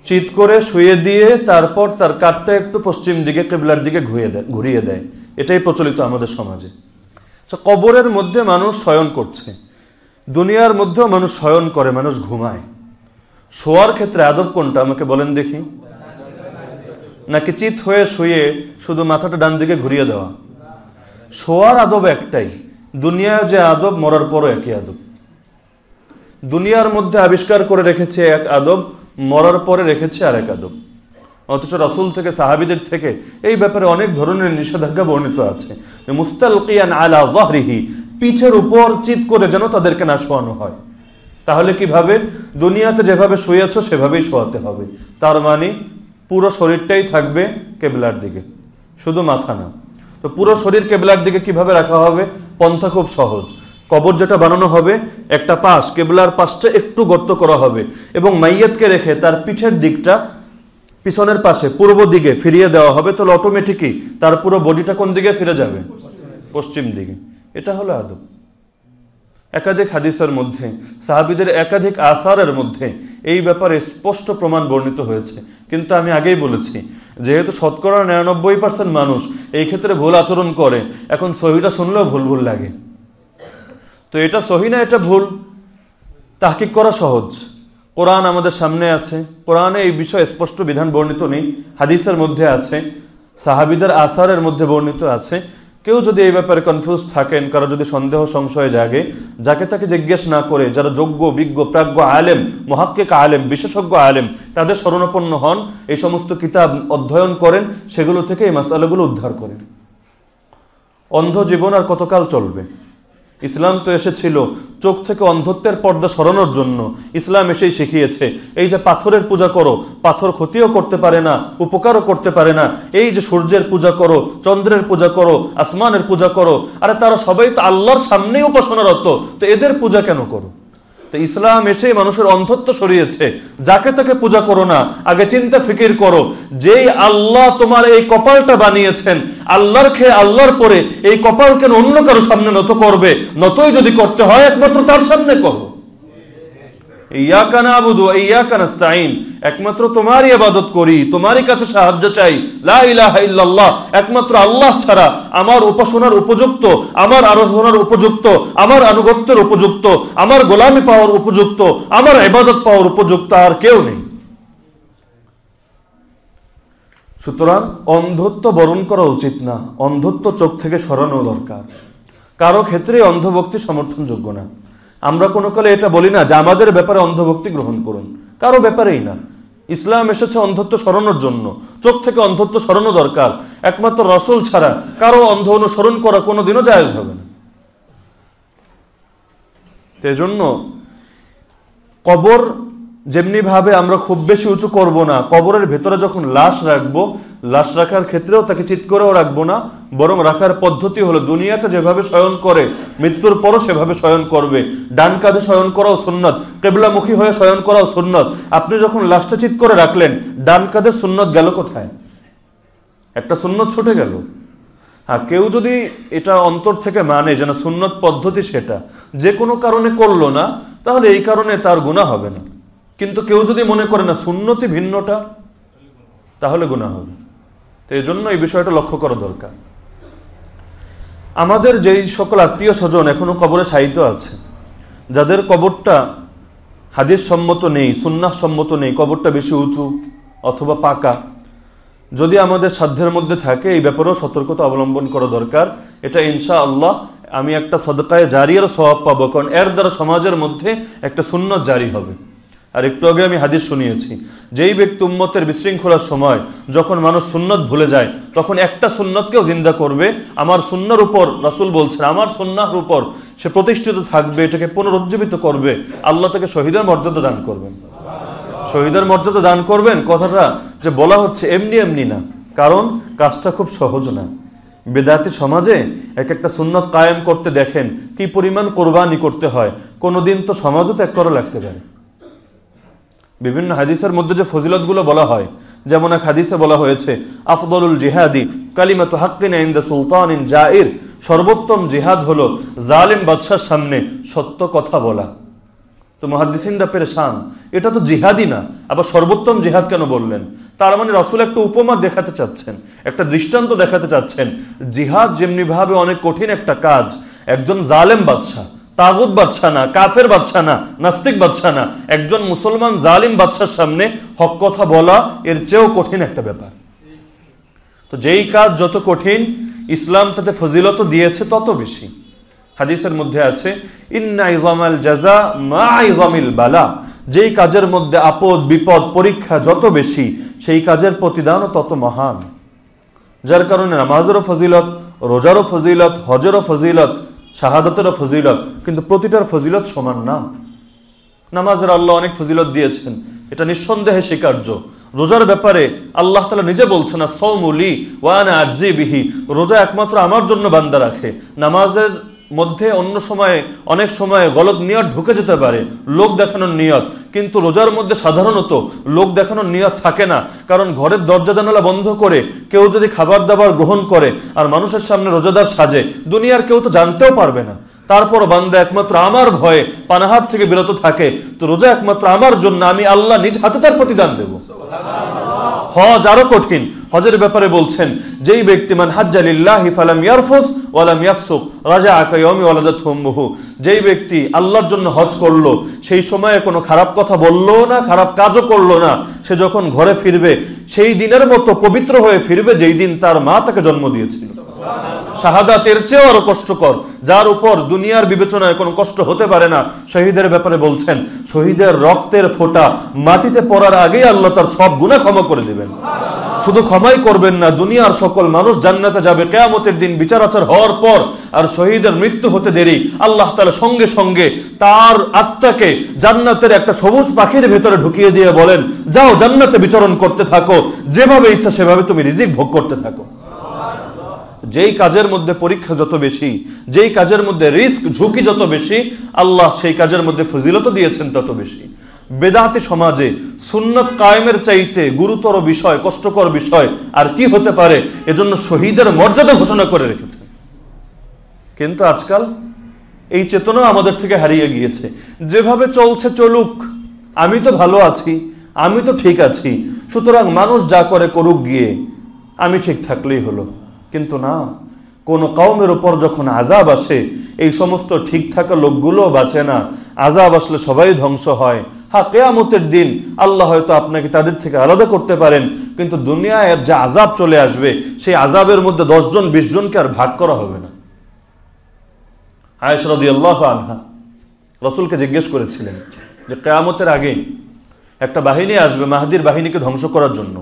চিত করে শুয়ে দিয়ে তারপর তার কাঠটা একটু পশ্চিম দিকে, কেবলার দিকে ঘুরিয়ে দেয় ঘুরিয়ে দেয়। এটাই প্রচলিত আমাদের সমাজে। আচ্ছা কবরের মধ্যে মানুষ শয়ন করছে। দুনিয়ার মধ্যেও মানুষ শয়ন করে, মানুষ ঘুমায়। শোয়ার ক্ষেত্রে আদব কোনটা? আমাকে বলেন দেখি। নাকি চিত হয়ে শুয়ে শুধু মাথাটা ডান দিকে ঘুরিয়ে দেওয়া? শোয়ার আদব একটাই। দুনিয়ায় যে আদব, মরার পরও একই আদব। দুনিয়ার মধ্যে আবিষ্কার করে রেখেছে এক আদব, মরার পরে রেখেছে আর এক আদব। অথচ রাসূল থেকে, সাহাবিদের থেকে এই ব্যাপারে অনেক ধরনের নিষেধাজ্ঞা বর্ণিত আছে। মুস্তালকিয়ান আলা জাহরিহি, পিঠের উপর চিত করে যেন তাদেরকে না শোয়ানো হয়। তাহলে কীভাবে দুনিয়াতে যেভাবে শুয়েছ, সেভাবেই শোয়াতে হবে। তার মানে পুরো শরীরটাই থাকবে কেবলার দিকে, শুধু মাথা না। তো পুরো শরীর কেবলার দিকে কীভাবে রাখা হবে? পন্থা খুব সহজ। কবর যেটা বানানো হবে, একটা পাশ, কেবলার পাশটা একটু গর্ত করা হবে এবং মাইয়াতকে রেখে তার পিঠের দিকটা পিছনের পাশে, পূর্ব দিকে ফিরিয়ে দেওয়া হবে। তাহলে অটোমেটিকই তার পুরো বডিটা কোন দিকে ফিরে যাবে? পশ্চিম দিকে। এটা হলো আদব। একাধিক হাদিসের মধ্যে, সাহাবিদের একাধিক আসারের মধ্যে এই ব্যাপারে স্পষ্ট প্রমাণ বর্ণিত হয়েছে। কিন্তু আমি আগেই বলেছি, যেহেতু শতকরা নিরানব্বই পার্সেন্ট মানুষ এই ক্ষেত্রে ভুল আচরণ করে, এখন সহিটা শুনলেও ভুল ভুল লাগে। তো এটা সহি না এটা ভুল? তাহকিক করা সহজ। কোরআন আমাদের সামনে আছে, কোরআনে এই বিষয়ে স্পষ্ট বিধান বর্ণিত নেই, হাদিসের মধ্যে আছে, সাহাবিদের আসারের মধ্যে বর্ণিত আছে। কেউ যদি এই ব্যাপারে কনফিউজ থাকেন, কারও যদি সন্দেহ, সংশয়ে জাগে, যাকে তাকে জিজ্ঞেস না করে, যারা যোগ্য, বিজ্ঞ, প্রাজ্ঞ আলেম, মহাক্কিক আলেম, বিশেষজ্ঞ আলেম, তাদের স্মরণাপন্ন হন, এই সমস্ত কিতাব অধ্যয়ন করেন, সেগুলো থেকে এই মাসালাগুলো উদ্ধার করেন। অন্ধ জীবন আর কতকাল চলবে? ইসলাম তো এসেছিল চোখ থেকে অন্ধত্বের পর্দা সরানোর জন্য। ইসলাম এসেই শিখিয়েছে, এই যে পাথরের পূজা করো, পাথর ক্ষতিও করতে পারে না, উপকারও করতে পারে না। এই যে সূর্যের পূজা করো, চন্দ্রের পূজা করো, আসমানের পূজা করো, আরে তারা সবাই তো আল্লাহর সামনেই উপাসনারত, তো এদের পূজা কেন করো? ইসলাম এসে মানুষের অন্ধত্ব সরিয়েছে। যাকে তাকে পূজা করো না, আগে চিন্তা, ফিকির করো। যেই আল্লাহ তোমার এই কপালটা বানিয়েছেন, আল্লাহর খেয়ে আল্লাহর পরে এই কপাল কেন অন্য কারও সামনে নত করবে, নতই যদি করতে হয়, একমাত্র তার সামনে করো। ইয়াকানা আবুদু ইয়াকানা নাস্তাইন একমাত্র তোমারই ইবাদত করি, তোমারই কাছে সাহায্য চাই। লা ইলাহা ইল্লাল্লাহ, একমাত্র আল্লাহ ছাড়া। আমার উপাসনার উপযুক্ত, আমার আরাধনার উপযুক্ত, আমার আনুগত্যের উপযুক্ত, আমার গোলামি পাওয়ার উপযুক্ত, আমার ইবাদত পাওয়ার উপযুক্ত আর কেউ নেই। সুতরাং অন্ধত্ব বরণ করা উচিত না। অন্ধত্ব চোখ থেকে সরানো দরকার। কারও ক্ষেত্রে অন্ধভক্তি সমর্থনযোগ্য না। আমরা কোনো কালে এটা বলি না যে আমাদের ব্যাপারে অন্ধভক্তি গ্রহণ করুন। কারও ব্যাপারেই না। ইসলাম এসেছে অন্ধত্ব সরানোর জন্য। চোখ থেকে অন্ধত্ব সরানো দরকার। একমাত্র রসুল ছাড়া কারও অন্ধ অনুসরণ করা কোনোদিনও জায়জ হবে না। জন্য কবর যেমনি ভাবে আমরা খুব বেশি উঁচু করব না, কবরের ভেতরে যখন লাশ রাখব, লাশ রাখার ক্ষেত্রেও তাকে চিৎ করেও রাখব না, বরং রাখার পদ্ধতি হলো দুনিয়াতে যেভাবে শয়ন করে, মৃত্যুর পরও সেভাবে শয়ন করবে। ডান কাঁধে শয়ন করাও সুন্নত, কেবলামুখী হয়ে শয়ন করাও সুন্নত। আপনি যখন লাশটা চিৎ করে রাখলেন, ডান কাঁধে সুন্নত গেল কোথায়? একটা সুন্নত ছুটে গেল। হ্যাঁ কেউ যদি এটা অন্তর থেকে মানে যেন সুন্নত পদ্ধতি সেটা, যে কোনো কারণে করল না, তাহলে এই কারণে তার গুণা হবে না। কিন্তু কেউ যদি মনে করে না সুন্নতি ভিন্নটা, তাহলে গুণা হবে। তো এই জন্য এই বিষয়টা লক্ষ্য করা দরকার। আমাদের যেই সকল আত্মীয় স্বজন এখনও কবরে সাহিত্য আছে, যাদের কবরটা হাদিস সম্মত নেই, সুন্নাহ সম্মত নেই, কবরটা বেশি উঁচু অথবা পাকা, যদি আমাদের সাধ্যের মধ্যে থাকে, এই ব্যাপারেও সতর্কতা অবলম্বন করা দরকার। এটা ইনশা আল্লাহ আমি একটা সদকায় জারিয়ার স্বভাব পাবো, কারণ এর দ্বারা সমাজের মধ্যে একটা সুন্নত জারি হবে। আর একটু আগে আমি হাদিস শুনিয়েছি, যেই ব্যক্তি উম্মতের বিশৃঙ্খলার সময় যখন মানুষ সুন্নত ভুলে যায়, তখন একটা সুন্নতকেও জিন্দা করবে, আমার সুন্নার উপর রাসুল বলছেন, আমার সুন্নার উপর সে প্রতিষ্ঠিত থাকবে, এটাকে পুনরুজ্জীবিত করবে, আল্লাহ তাকে শহীদের মর্যাদা দান করবেন। শহীদের মর্যাদা দান করবেন কথাটা যে বলা হচ্ছে এমনি এমনি না, কারণ কাজটা খুব সহজ না। বেদাতি সমাজে এক একটা সুন্নত কায়েম করতে দেখেন কি পরিমাণ কোরবানি করতে হয়, কোনোদিন তো সমাজও ত্যাগ করা লাগতে পারে। বিভিন্ন হাদিসের মধ্যে যে ফজিলতগুলো বলা হয়, যেমন এক হাদিসে বলা হয়েছে, আফদলুল জিহাদি কালিমাত হাক্কিন ইনদা সুলতান ইন জাইর সর্বোত্তম জিহাদ হলো জালিম বাদশার সামনে সত্য কথা বলা তো মহাদিসিনরা পেরেশান। এটা তো জিহাদই না, আবার সর্বোত্তম জিহাদ কেন বললেন? তার মানে রসুল একটা উপমা দেখাতে চাচ্ছেন, একটা দৃষ্টান্ত দেখাতে চাচ্ছেন, জিহাদ যেমনি ভাবে অনেক কঠিন একটা কাজ, একজন জালেম বাদশাহ তাগুদ বাদশাহ না, কাফের বাদশাহ না, নাস্তিক বাদশাহ না, একজন মুসলমান জালিম বাদশার সামনে হক কথা বলা এর চেয়েও কঠিন একটা ব্যাপার। তো যেই কাজ যত কঠিন, ইসলাম তাতে ফজিলত দিয়েছে তত বেশি। হাদিসের মধ্যে আছে জাজা মা বালা। যেই কাজের মধ্যে আপদ, বিপদ, পরীক্ষা যত বেশি, সেই কাজের প্রতিদানও তত মহান। যার কারণে নামাজেরও ফজিলত, রোজারও ফজিলত, হজেরও ফজিলত শাহাদতেরও ফজিলত, কিন্তু প্রতিটার ফজিলত সমান না। নামাজের আল্লাহ অনেক ফজিলত দিয়েছেন। এটা নিঃসন্দেহে স্বীকার্য। রোজার ব্যাপারে আল্লাহ তালা নিজে বলছেন সৌমুলি ওয়ান আজি বিহি। রোজা একমাত্র আমার জন্য বান্দা রাখে। নামাজের মধ্যে অন্য সময়ে, অনেক সময়ে গলত নিয়ত ঢুকে যেতে পারে, লোক দেখানোর নিয়ত। কিন্তু রোজার মধ্যে সাধারণত লোক দেখানোর নিয়ত থাকে না। কারণ ঘরের দরজা জানালা বন্ধ করে কেউ যদি খাবার দাবার গ্রহণ করে আর মানুষের সামনে রোজাদার সাজে, দুনিয়ার কেউ তো জানতেও পারবে না। তারপর বান্দা একমাত্র আমার ভয়ে পানাহার থেকে বিরত থাকে। তো রোজা একমাত্র আমার জন্য, আমি আল্লাহ নিজ হাতে তার প্রতিদান দেব। হজ আরও কঠিন। হজের ব্যাপারে বলছেন, যেই ব্যক্তি মান হাজ্জালিল্লাহ ফালাম ইয়ারফুস ওয়ালাম ইয়াফসুক রাজা আকায়মি ওয়ালাদাত যেই ব্যক্তি আল্লাহর জন্য হজ করল, সেই সময়ে কোনো খারাপ কথা বলল না, খারাপ কাজও করল না, সে যখন ঘরে ফিরবে, সেই দিনের মতো পবিত্র হয়ে ফিরবে যেই দিন তার মা তাকে জন্ম দিয়েছিল। শাহাদাতের চেয়েও আরও কষ্টকর, যার উপর দুনিয়ার বিবেচনায় কোনো কষ্ট হতে পারে না, শহীদের ব্যাপারে বলছেন, শহীদের রক্তের ফোঁটা মাটিতে পড়ার আগেই আল্লাহ তার সব গুণা ক্ষমা করে দিবেন। শুধু ক্ষমাই করবেন না, দুনিয়ার সকল মানুষ জান্নাতে যাবে, কেয়ামতের দিন বিচার আচার হওয়ার পর আর শহীদের মৃত্যু হতে দেরি। আল্লাহ তালা সঙ্গে সঙ্গে তার আত্মাকে জান্নাতের একটা সবুজ পাখির ভেতরে ঢুকিয়ে দিয়ে বলেন, যাও জান্নাতে বিচরণ করতে থাকো, যেভাবে ইচ্ছা সেভাবে তুমি রিজিক ভোগ করতে থাকো। যেই কাজের মধ্যে পরীক্ষা যত বেশি, যেই কাজের মধ্যে রিস্ক, ঝুঁকি যত বেশি, আল্লাহ সেই কাজের মধ্যে ফজিলত দিয়েছেন তত বেশি। বেদাতি সমাজে সুন্নত কায়েমের চাইতে গুরুতর বিষয়, কষ্টকর বিষয় আর কি হতে পারে, এজন্য শহীদের মর্যাদা ঘোষণা করে রেখেছে। কিন্তু আজকাল এই চেতনা আমাদের থেকে হারিয়ে গিয়েছে। যেভাবে চলছে চলুক, আমি তো ভালো আছি, আমি তো ঠিক আছি, সুতরাং মানুষ যা করে করুক গিয়ে, আমি ঠিক থাকলেই হলো। কিন্তু না, কোন কওমের উপর যখন আজাব আসে, এই সমস্ত ঠিক থাকা লোকগুলো বাঁচে না। আজাব আসলে সবাই ধ্বংস হয়। হ্যাঁ কেয়ামতের দিন আল্লাহ হয়তো আপনাকে তাদের থেকে আলাদা করতে পারেন, কিন্তু দুনিয়ায় যে আজাব চলে আসবে, সেই আজাবের মধ্যে দশজন বিশ জনকে আর ভাগ করা হবে না। আয়সরদি আল্লাহ আনহা রসুলকে জিজ্ঞেস করেছিলেন যে, কেয়ামতের আগে একটা বাহিনী আসবে, মাহাদির বাহিনীকে ধ্বংস করার জন্য।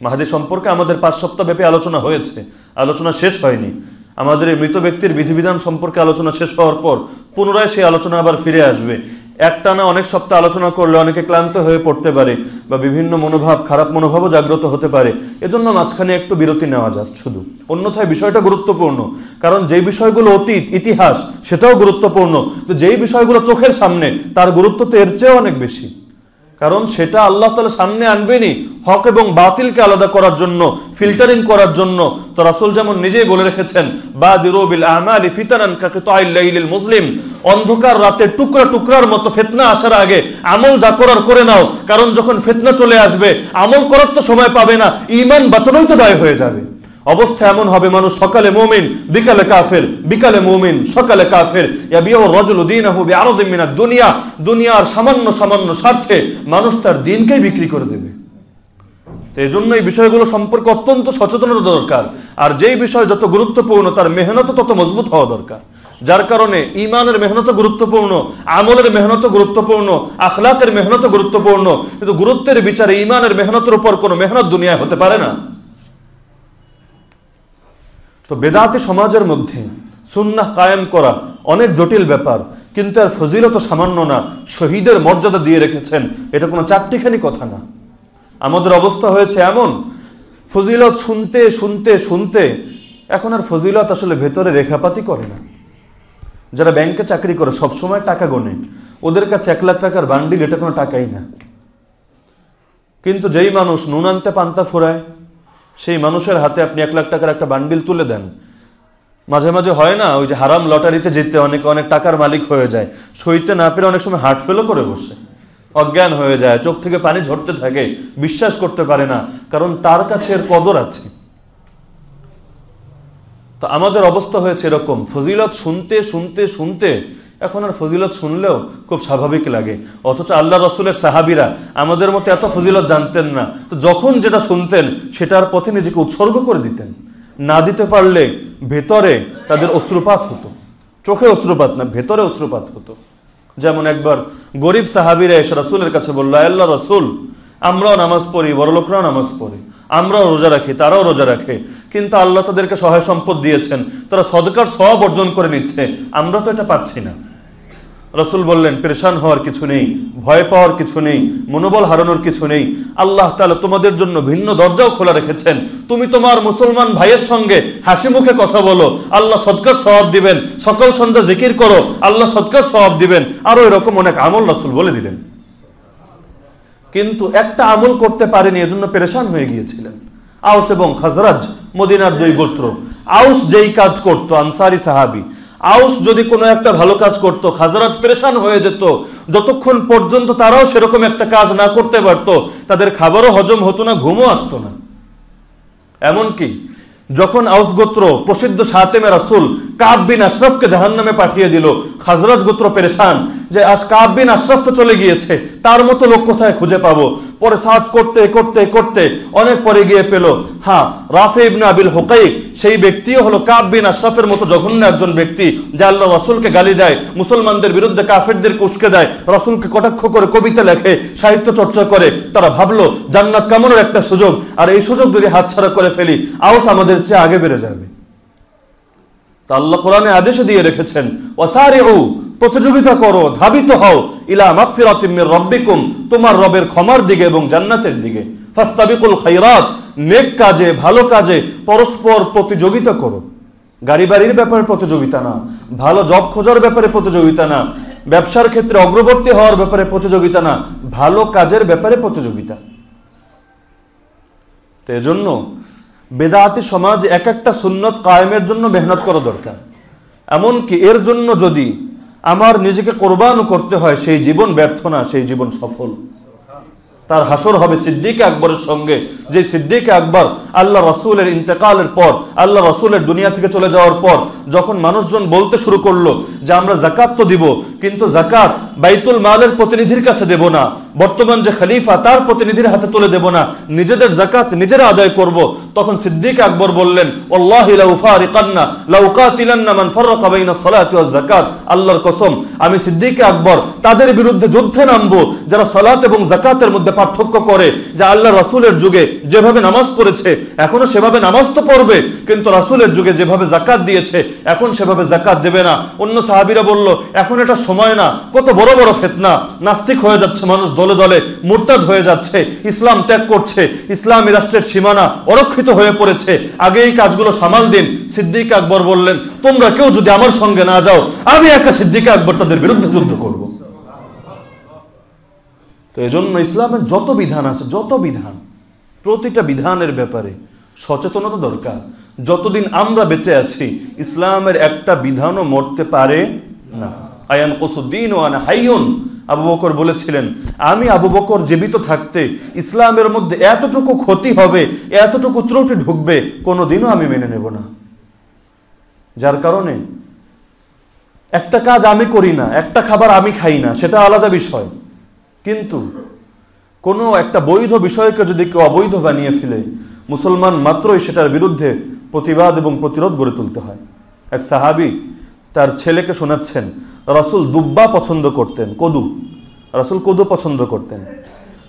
মাহাদি সম্পর্কে আমাদের পাঁচ সপ্তাহ ব্যাপী আলোচনা হয়েছে। আলোচনা শেষ হয়নি। আমাদের এই মৃত ব্যক্তির বিধিবিধান সম্পর্কে আলোচনা শেষ হওয়ার পর পুনরায় সেই আলোচনা আবার ফিরে আসবে। একটানা অনেক সপ্তাহ আলোচনা করলে অনেকে ক্লান্ত হয়ে পড়তে পারে বা বিভিন্ন মনোভাব, খারাপ মনোভাবও জাগ্রত হতে পারে। এজন্য মাঝখানে একটু বিরতি নেওয়া যায় শুধু। অন্যথায় বিষয়টা গুরুত্বপূর্ণ, কারণ যেই বিষয়গুলো অতীত, ইতিহাস, সেটাও গুরুত্বপূর্ণ। তো যেই বিষয়গুলো চোখের সামনে, তার গুরুত্ব তো এর চেয়েও অনেক বেশি। কারণ সেটা আল্লাহ তালা সামনে আনবেনি হক এবং বাতিলকে আলাদা করার জন্য, ফিল্টারিং করার জন্য। তো রাসুল যেমন নিজেই বলে রেখেছেন বা কাকে মুসলিম। অন্ধকার রাতে টুকরা টুকরার মতো ফেতনা আসার আগে আমল যা করার করে নাও, কারণ যখন ফেতনা চলে আসবে, আমল করার তো সময় পাবে না ইমান বাঁচানোই তো দায় হয়ে যাবে। অবস্থা এমন হবে, মানুষ সকালে মুমিন, বিকালে কাফের, বিকালে মুমিন, সকালে কাফের। ইয়াবিউ রাজুলু দীনাহু বিআরদিন মিনাদ দুনিয়া, দুনিয়ার সামান্য সামান্য স্বার্থে মানুষ তার দিনকেই বিক্রি করে দেবে। এই জন্য এই বিষয়গুলো সম্পর্কে অত্যন্ত সচেতনতা দরকার, আর যেই বিষয় যত গুরুত্বপূর্ণ, তার মেহনত তত মজবুত হওয়া দরকার। যার কারণে ইমানের মেহনত গুরুত্বপূর্ণ, আমলের মেহনত গুরুত্বপূর্ণ, আখলাকের মেহনত গুরুত্বপূর্ণ, কিন্তু গুরুত্বের বিচারে ইমানের মেহনতের উপর কোনো মেহনত দুনিয়ায় হতে পারে না। তো বেদাতি সমাজের মধ্যে সুন্নাহ কায়েম করা অনেক জটিল ব্যাপার, কিন্তু আর ফজিলত সামান্য না, শহীদের মর্যাদা দিয়ে রেখেছেন, এটা কোনো চারটিখানি কথা না। আমাদের অবস্থা হয়েছে এমন, ফজিলত শুনতে শুনতে শুনতে এখন আর ফজিলত আসলে ভেতরে রেখাপাতি করে না। যারা ব্যাংকে চাকরি করে সবসময় টাকা গোনে, ওদের কাছে এক লাখ টাকার বান্ডিল, এটা কোনো টাকাই না। কিন্তু যেই মানুষ নুন আনতে পান্তা ফুরায় সেই মানুষের হাতে আপনি এক লাখ টাকার একটা বান্ডিল তুলে দেন। মাঝে মাঝে হয় না, ওই যে হারাম লটারিতে জিততে অনেকে, অনেক টাকার মালিক হয়ে যায়। সইতে না পেরে অনেক সময় হার্ট ফেলও করে বসে। অজ্ঞান হয়ে যায়, চোখ থেকে পানি ঝরতে থাকে, বিশ্বাস করতে পারে না, কারণ তার কাছে এর কদর আছে। তো আমাদের অবস্থা হয়েছে এরকম। ফজিলত শুনতে শুনতে শুনতে এখন আর ফজিলত শুনলেও খুব স্বাভাবিক লাগে। অথচ আল্লাহ রসুলের সাহাবিরা আমাদের মতো এত ফজিলত জানতেন না। তো যখন যেটা শুনতেন, সেটার পথে নিজেকে উৎসর্গ করে দিতেন। না দিতে পারলে ভেতরে তাদের অশ্রুপাত হতো। চোখে অশ্রুপাত না, ভেতরে অশ্রুপাত হতো। যেমন একবার গরিব সাহাবিরা এসে রসুলের কাছে বলল আল্লাহ রসুল, আমরাও নামাজ পড়ি, বড় লোকরাও নামাজ পড়ি। আমরাও রোজা রাখি, তারাও রোজা রাখে। কিন্তু আল্লাহ তাদেরকে সহায় সম্পদ দিয়েছেন। তারা সদকার সব অর্জন করে নিচ্ছে। আমরা তো এটা পাচ্ছি না। রসুল বললেন, পেরেশান হওয়ার কিছু নেই, ভয় পাওয়ার কিছু নেই, মনোবল হারানোর কিছু নেই। আল্লাহ তাহলে তোমাদের জন্য ভিন্ন দরজাও খোলা রেখেছেন। তুমি তোমার মুসলমান ভাইয়ের সঙ্গে হাসি মুখে কথা বলো। আল্লাহ সৎকার সবাব দিবেন। সকাল সন্ধ্যা জিকির করো। আল্লাহ সৎকার সবাব দিবেন। আরও এরকম অনেক আমল রসুল বলে দিলেন। কিন্তু একটা আমল করতে পারেনি, এজন্য পেরেশান হয়ে গিয়েছিলেন। আউস এবং খাজরাজ, মদিনার দুই গোত্র। আউস যেই কাজ করত, আনসারি সাহাবি। আউস যদি কোনো একটা ভালো কাজ করত খাজরাজ পেরেশান হয়ে যেত, যতক্ষণ পর্যন্ত তারাও সেরকম একটা কাজ না করতে পারত, তাদের খাবারও হজম হতো না, ঘুমও আসতো না। এমনকি যখন আউস গোত্র প্রসিদ্ধ সাতেমে রাসুল কাব বিন আশরাফকে জাহান নামে পাঠিয়ে দিল, খাজরাজ গোত্র পেরেশান যে, আজ কাব বিন আশরাফ তো চলে গিয়েছে, তার মতো লোক কোথায় খুঁজে পাবো? পরে সার্চ করতে করতে করতে অনেক পরে গিয়ে পেল হ্যাঁ রাফে ইবনে আবিল হোকাইক সেই ব্যক্তিও হলো কাব বিন আশরাফের মতো জঘন্য একজন ব্যক্তি, যে আল্লাহ রসুলকে গালি দেয়, মুসলমানদের বিরুদ্ধে কাফেরদের উস্কে দেয়, রসুলকে কটাক্ষ করে কবিতা লেখে, সাহিত্য চর্চা করে, তারা ভাবলো, জান্নাত কামনের একটা সুযোগ, আর এই সুযোগ যদি হাতছাড়া করে ফেলি আউস আমাদের চেয়ে আগে বেড়ে যাবে। তা আল্লাহ কোরআনে আদেশে দিয়ে রেখেছেন, ওয়াসারিউ প্রতিযোগিতা করো, ধাবিত হও, ইলা মাগফিরাতিম মির রাব্বিকুম, তোমার রবের ক্ষমার দিকে এবং জান্নাতের দিকে। নেক কাজে, ভালো কাজে পরস্পর প্রতিযোগিতা করো। গাড়ি বাড়ির ব্যাপারে প্রতিযোগিতা না, ভালো জব খোঁজার ব্যাপারে প্রতিযোগিতা না, ব্যবসার ক্ষেত্রে অগ্রবর্তী হওয়ার ব্যাপারে প্রতিযোগিতা না, ভালো কাজের ব্যাপারে প্রতিযোগিতা। তো এজন্য বেদাতি সমাজ এক একটা সুন্নত কায়েমের জন্য মেহনত করা দরকার। এমনকি এর জন্য যদি আমার নিজেকে কোরবান করতে হয়, সেই জীবন ব্যর্থ না সেই জীবন সফল। তার হাসর হবে সিদ্দিক আকবরের সঙ্গে। যে সিদ্দিক আকবর আল্লাহ রসুলের ইন্তেকালের পর, আল্লাহ রসুলের দুনিয়া থেকে চলে যাওয়ার পর, যখন মানুষজন বলতে শুরু করল যে আমরা জাকাত তো দিব, কিন্তু জাকাত বাইতুল মালের প্রতিনিধির কাছে দেব না। বর্তমান যে খলিফা, তার প্রতিনিধির হাতে তুলে দেব না, নিজেদের জাকাত নিজেরা আদায় করব। তখন সিদ্দিক আকবর বললেন আল্লাহর কসম, আমি সিদ্দিক আকবর, তাদের বিরুদ্ধে যুদ্ধে নামবো, যারা সালাত এবং জাকাতের মধ্যে পার্থক্য করে, যে আল্লাহ রাসুলের যুগে যেভাবে নামাজ পড়েছে, এখনও সেভাবে নামাজ তো পড়বে, কিন্তু রাসুলের যুগে যেভাবে জাকাত দিয়েছে, এখন সেভাবে জাকাত দেবে না। অন্য সাহাবিরা বলল, এখন এটা সময় না, কত বড় বড় ফেতনা, নাস্তিক হয়ে যাচ্ছে মানুষ দলে দলে মুরতাদ হয়ে যাচ্ছে, ইসলাম ত্যাগ করছে, ইসলামী রাষ্ট্রের সীমানা অরক্ষিত হয়ে পড়েছে। আগে এই কাজগুলো সামাল দিন, সিদ্দিক আকবর বললেন, তোমরা কেউ যদি আমার সঙ্গে না যাও, আমি একা সিদ্দিক আকবর তাদের বিরুদ্ধে যুদ্ধ করব। তো এজন্য ইসলামের যত বিধান আছে, যত বিধান, প্রতিটা বিধানের ব্যাপারে সচেতনতা দরকার। যতদিন আমরা বেঁচে আছি, ইসলামের একটা বিধানও মরতে পারে না। আয়ান কসুদ্দিন ও আনা হাইয়ন। আবু বকর বলেছিলেন, আমি আবু বকর জীবিত থাকতে ইসলামের মধ্যে এতটুকু ক্ষতি হবে, এতটুকু ত্রুটি ঢুকবে, কোনোদিনও আমি মেনে নেব না। যার কারণে একটা কাজ আমি করি না, একটা খাবার আমি খাই না, সেটা আলাদা বিষয়। কিন্তু কোনো একটা বৈধ বিষয়কে যদি কেউ অবৈধ বানিয়ে ফেলে, মুসলমান মাত্রই সেটার বিরুদ্ধে প্রতিবাদ এবং প্রতিরোধ গড়ে তুলতে হয়। এক সাহাবি তার ছেলেকে শোনাচ্ছেন, রাসুল দুব্বা পছন্দ করতেন, কদু। রাসুল কদু পছন্দ করতেন।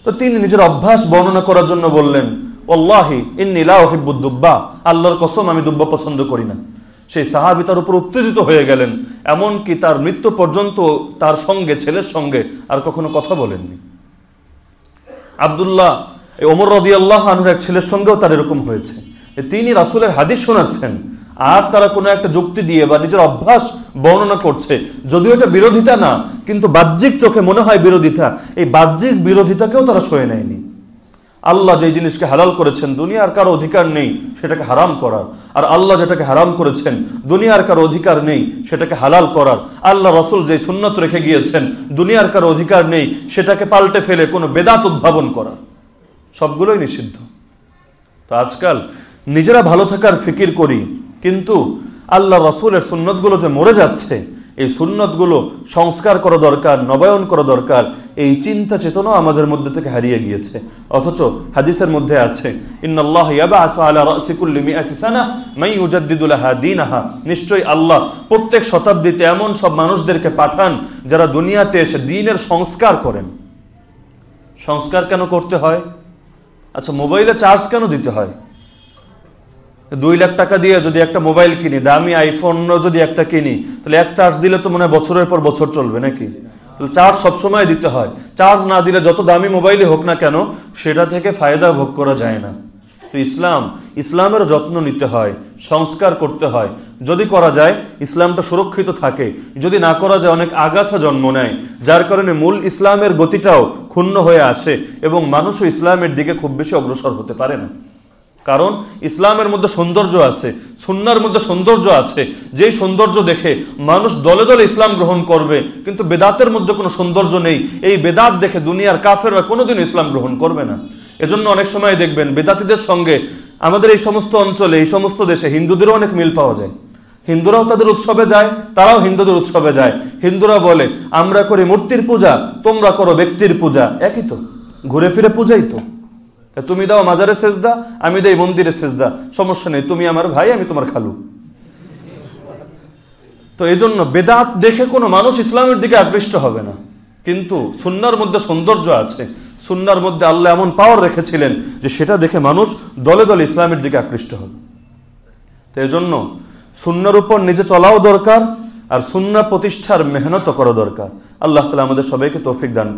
তো তিনি নিজের অভ্যাস বর্ণনা করার জন্য বললেন ওল্লাহি ইন্নিলা দুব্বা, আল্লাহর কসম আমি দুব্বা পছন্দ করি না। সেই সাহাবি তার উপর উত্তেজিত হয়ে গেলেন, এমনকি তার মৃত্যু পর্যন্ত তার সঙ্গে, ছেলের সঙ্গে আর কখনো কথা বলেননি। আবদুল্লাহ ওমর রদি আল্লাহ আনুর এক ছেলের সঙ্গেও তার এরকম হয়েছে তিনি রাসুলের হাদিস শোনাচ্ছেন আর তারা কোনো একটা যুক্তি দিয়ে বা নিজের অভ্যাস বর্ণনা করছে। যদিও এটা বিরোধিতা না, কিন্তু বাহ্যিক চোখে মনে হয় বিরোধিতা। এই বাহ্যিক বিরোধিতাকেও তারা সয়ে নেয়নি। আল্লাহ যে জিনিসকে হালাল করেছেন, দুনিয়ার কারও অধিকার নেই, সেটাকে হারাম করার। আর আল্লাহ যেটাকে হারাম করেছেন, দুনিয়ার কারও অধিকার নেই, সেটাকে হালাল করার। আল্লাহ রসুল যে সুন্নত রেখে গিয়েছেন, দুনিয়ার কারও অধিকার নেই, সেটাকে পাল্টে ফেলে কোনো বেদাত উদ্ভাবন করা সবগুলোই নিষিদ্ধ। তো আজকাল নিজেরা ভালো থাকার ফিকির করি কিন্তু আল্লাহ রসুলের সুন্নতগুলো যে মরে যাচ্ছে, এই সুন্নতগুলো সংস্কার করা দরকার, নবায়ন করা দরকার, এই চিন্তা চেতনাও আমাদের মধ্যে থেকে হারিয়ে গিয়েছে। অথচ হাদিসের মধ্যে আছে নিশ্চয়ই আল্লাহ প্রত্যেক শতাব্দীতে এমন সব মানুষদেরকে পাঠান যারা দুনিয়াতে এসে দিনের সংস্কার করেন। সংস্কার কেন করতে হয়? আচ্ছা মোবাইলে চার্জ কেন দিতে হয়? দুই লাখ টাকা দিয়ে যদি একটা মোবাইল কিনি, দামি আইফোন যদি একটা কিনি, তাহলে এক চার্জ দিলে তো মনে হয় বছরের পর বছর চলবে নাকি? চার্জ সবসময় দিতে হয়। চার্জ না দিলে যত দামি মোবাইলই হোক না কেন, সেটা থেকে ফায়দা ভোগ করা যায় না। তো ইসলাম, ইসলামের যত্ন নিতে হয়, সংস্কার করতে হয়। যদি করা যায়, ইসলামটা সুরক্ষিত থাকে। যদি না করা যায়, অনেক আগাছা জন্ম নেয়। যার কারণে মূল ইসলামের গতিটাও ক্ষুণ্ণ হয়ে আসে এবং মানুষও ইসলামের দিকে খুব বেশি অগ্রসর হতে পারে না। কারণ ইসলামের মধ্যে সৌন্দর্য আছে, সুন্নার মধ্যে সৌন্দর্য আছে। যেই সৌন্দর্য দেখে মানুষ দলে দলে ইসলাম গ্রহণ করবে, কিন্তু বেদাতের মধ্যে কোনো সৌন্দর্য নেই। এই বেদাত দেখে দুনিয়ার কাফেররা কোনোদিন ইসলাম গ্রহণ করবে না। এজন্য অনেক সময় দেখবেন বেদাতিদের সঙ্গে আমাদের এই সমস্ত অঞ্চলে, এই সমস্ত দেশে হিন্দুদেরও অনেক মিল পাওয়া যায়। হিন্দুরাও তাদের উৎসবে যায়, তারাও হিন্দুদের উৎসবে যায়। হিন্দুরা বলে, আমরা করি মূর্তির পূজা, তোমরা করো ব্যক্তির পূজা। একই তো। ঘুরে ফিরে পূজাই তো তা। তুমি দাও মাজারে সেজদা, আমি দেই মন্দিরে সেজদা। সমস্যা নেই, তুমি আমার ভাই, আমি তোমার খালু। তো এই জন্য বেদাত দেখে কোনো মানুষ ইসলামের দিকে আকৃষ্ট হবে না। কিন্তু সুন্নার মধ্যে সৌন্দর্য আছে। সুন্নার মধ্যে আল্লাহ এমন পাওয়ার রেখেছিলেন যে সেটা দেখে মানুষ দলে দলে ইসলামের দিকে আকৃষ্ট হবে। তো এই জন্য সুন্নার উপর নিজে চলাও দরকার, আর সুন্না প্রতিষ্ঠার মেহনত করা দরকার। আল্লাহ তালা আমাদের সবাইকে তৌফিক দান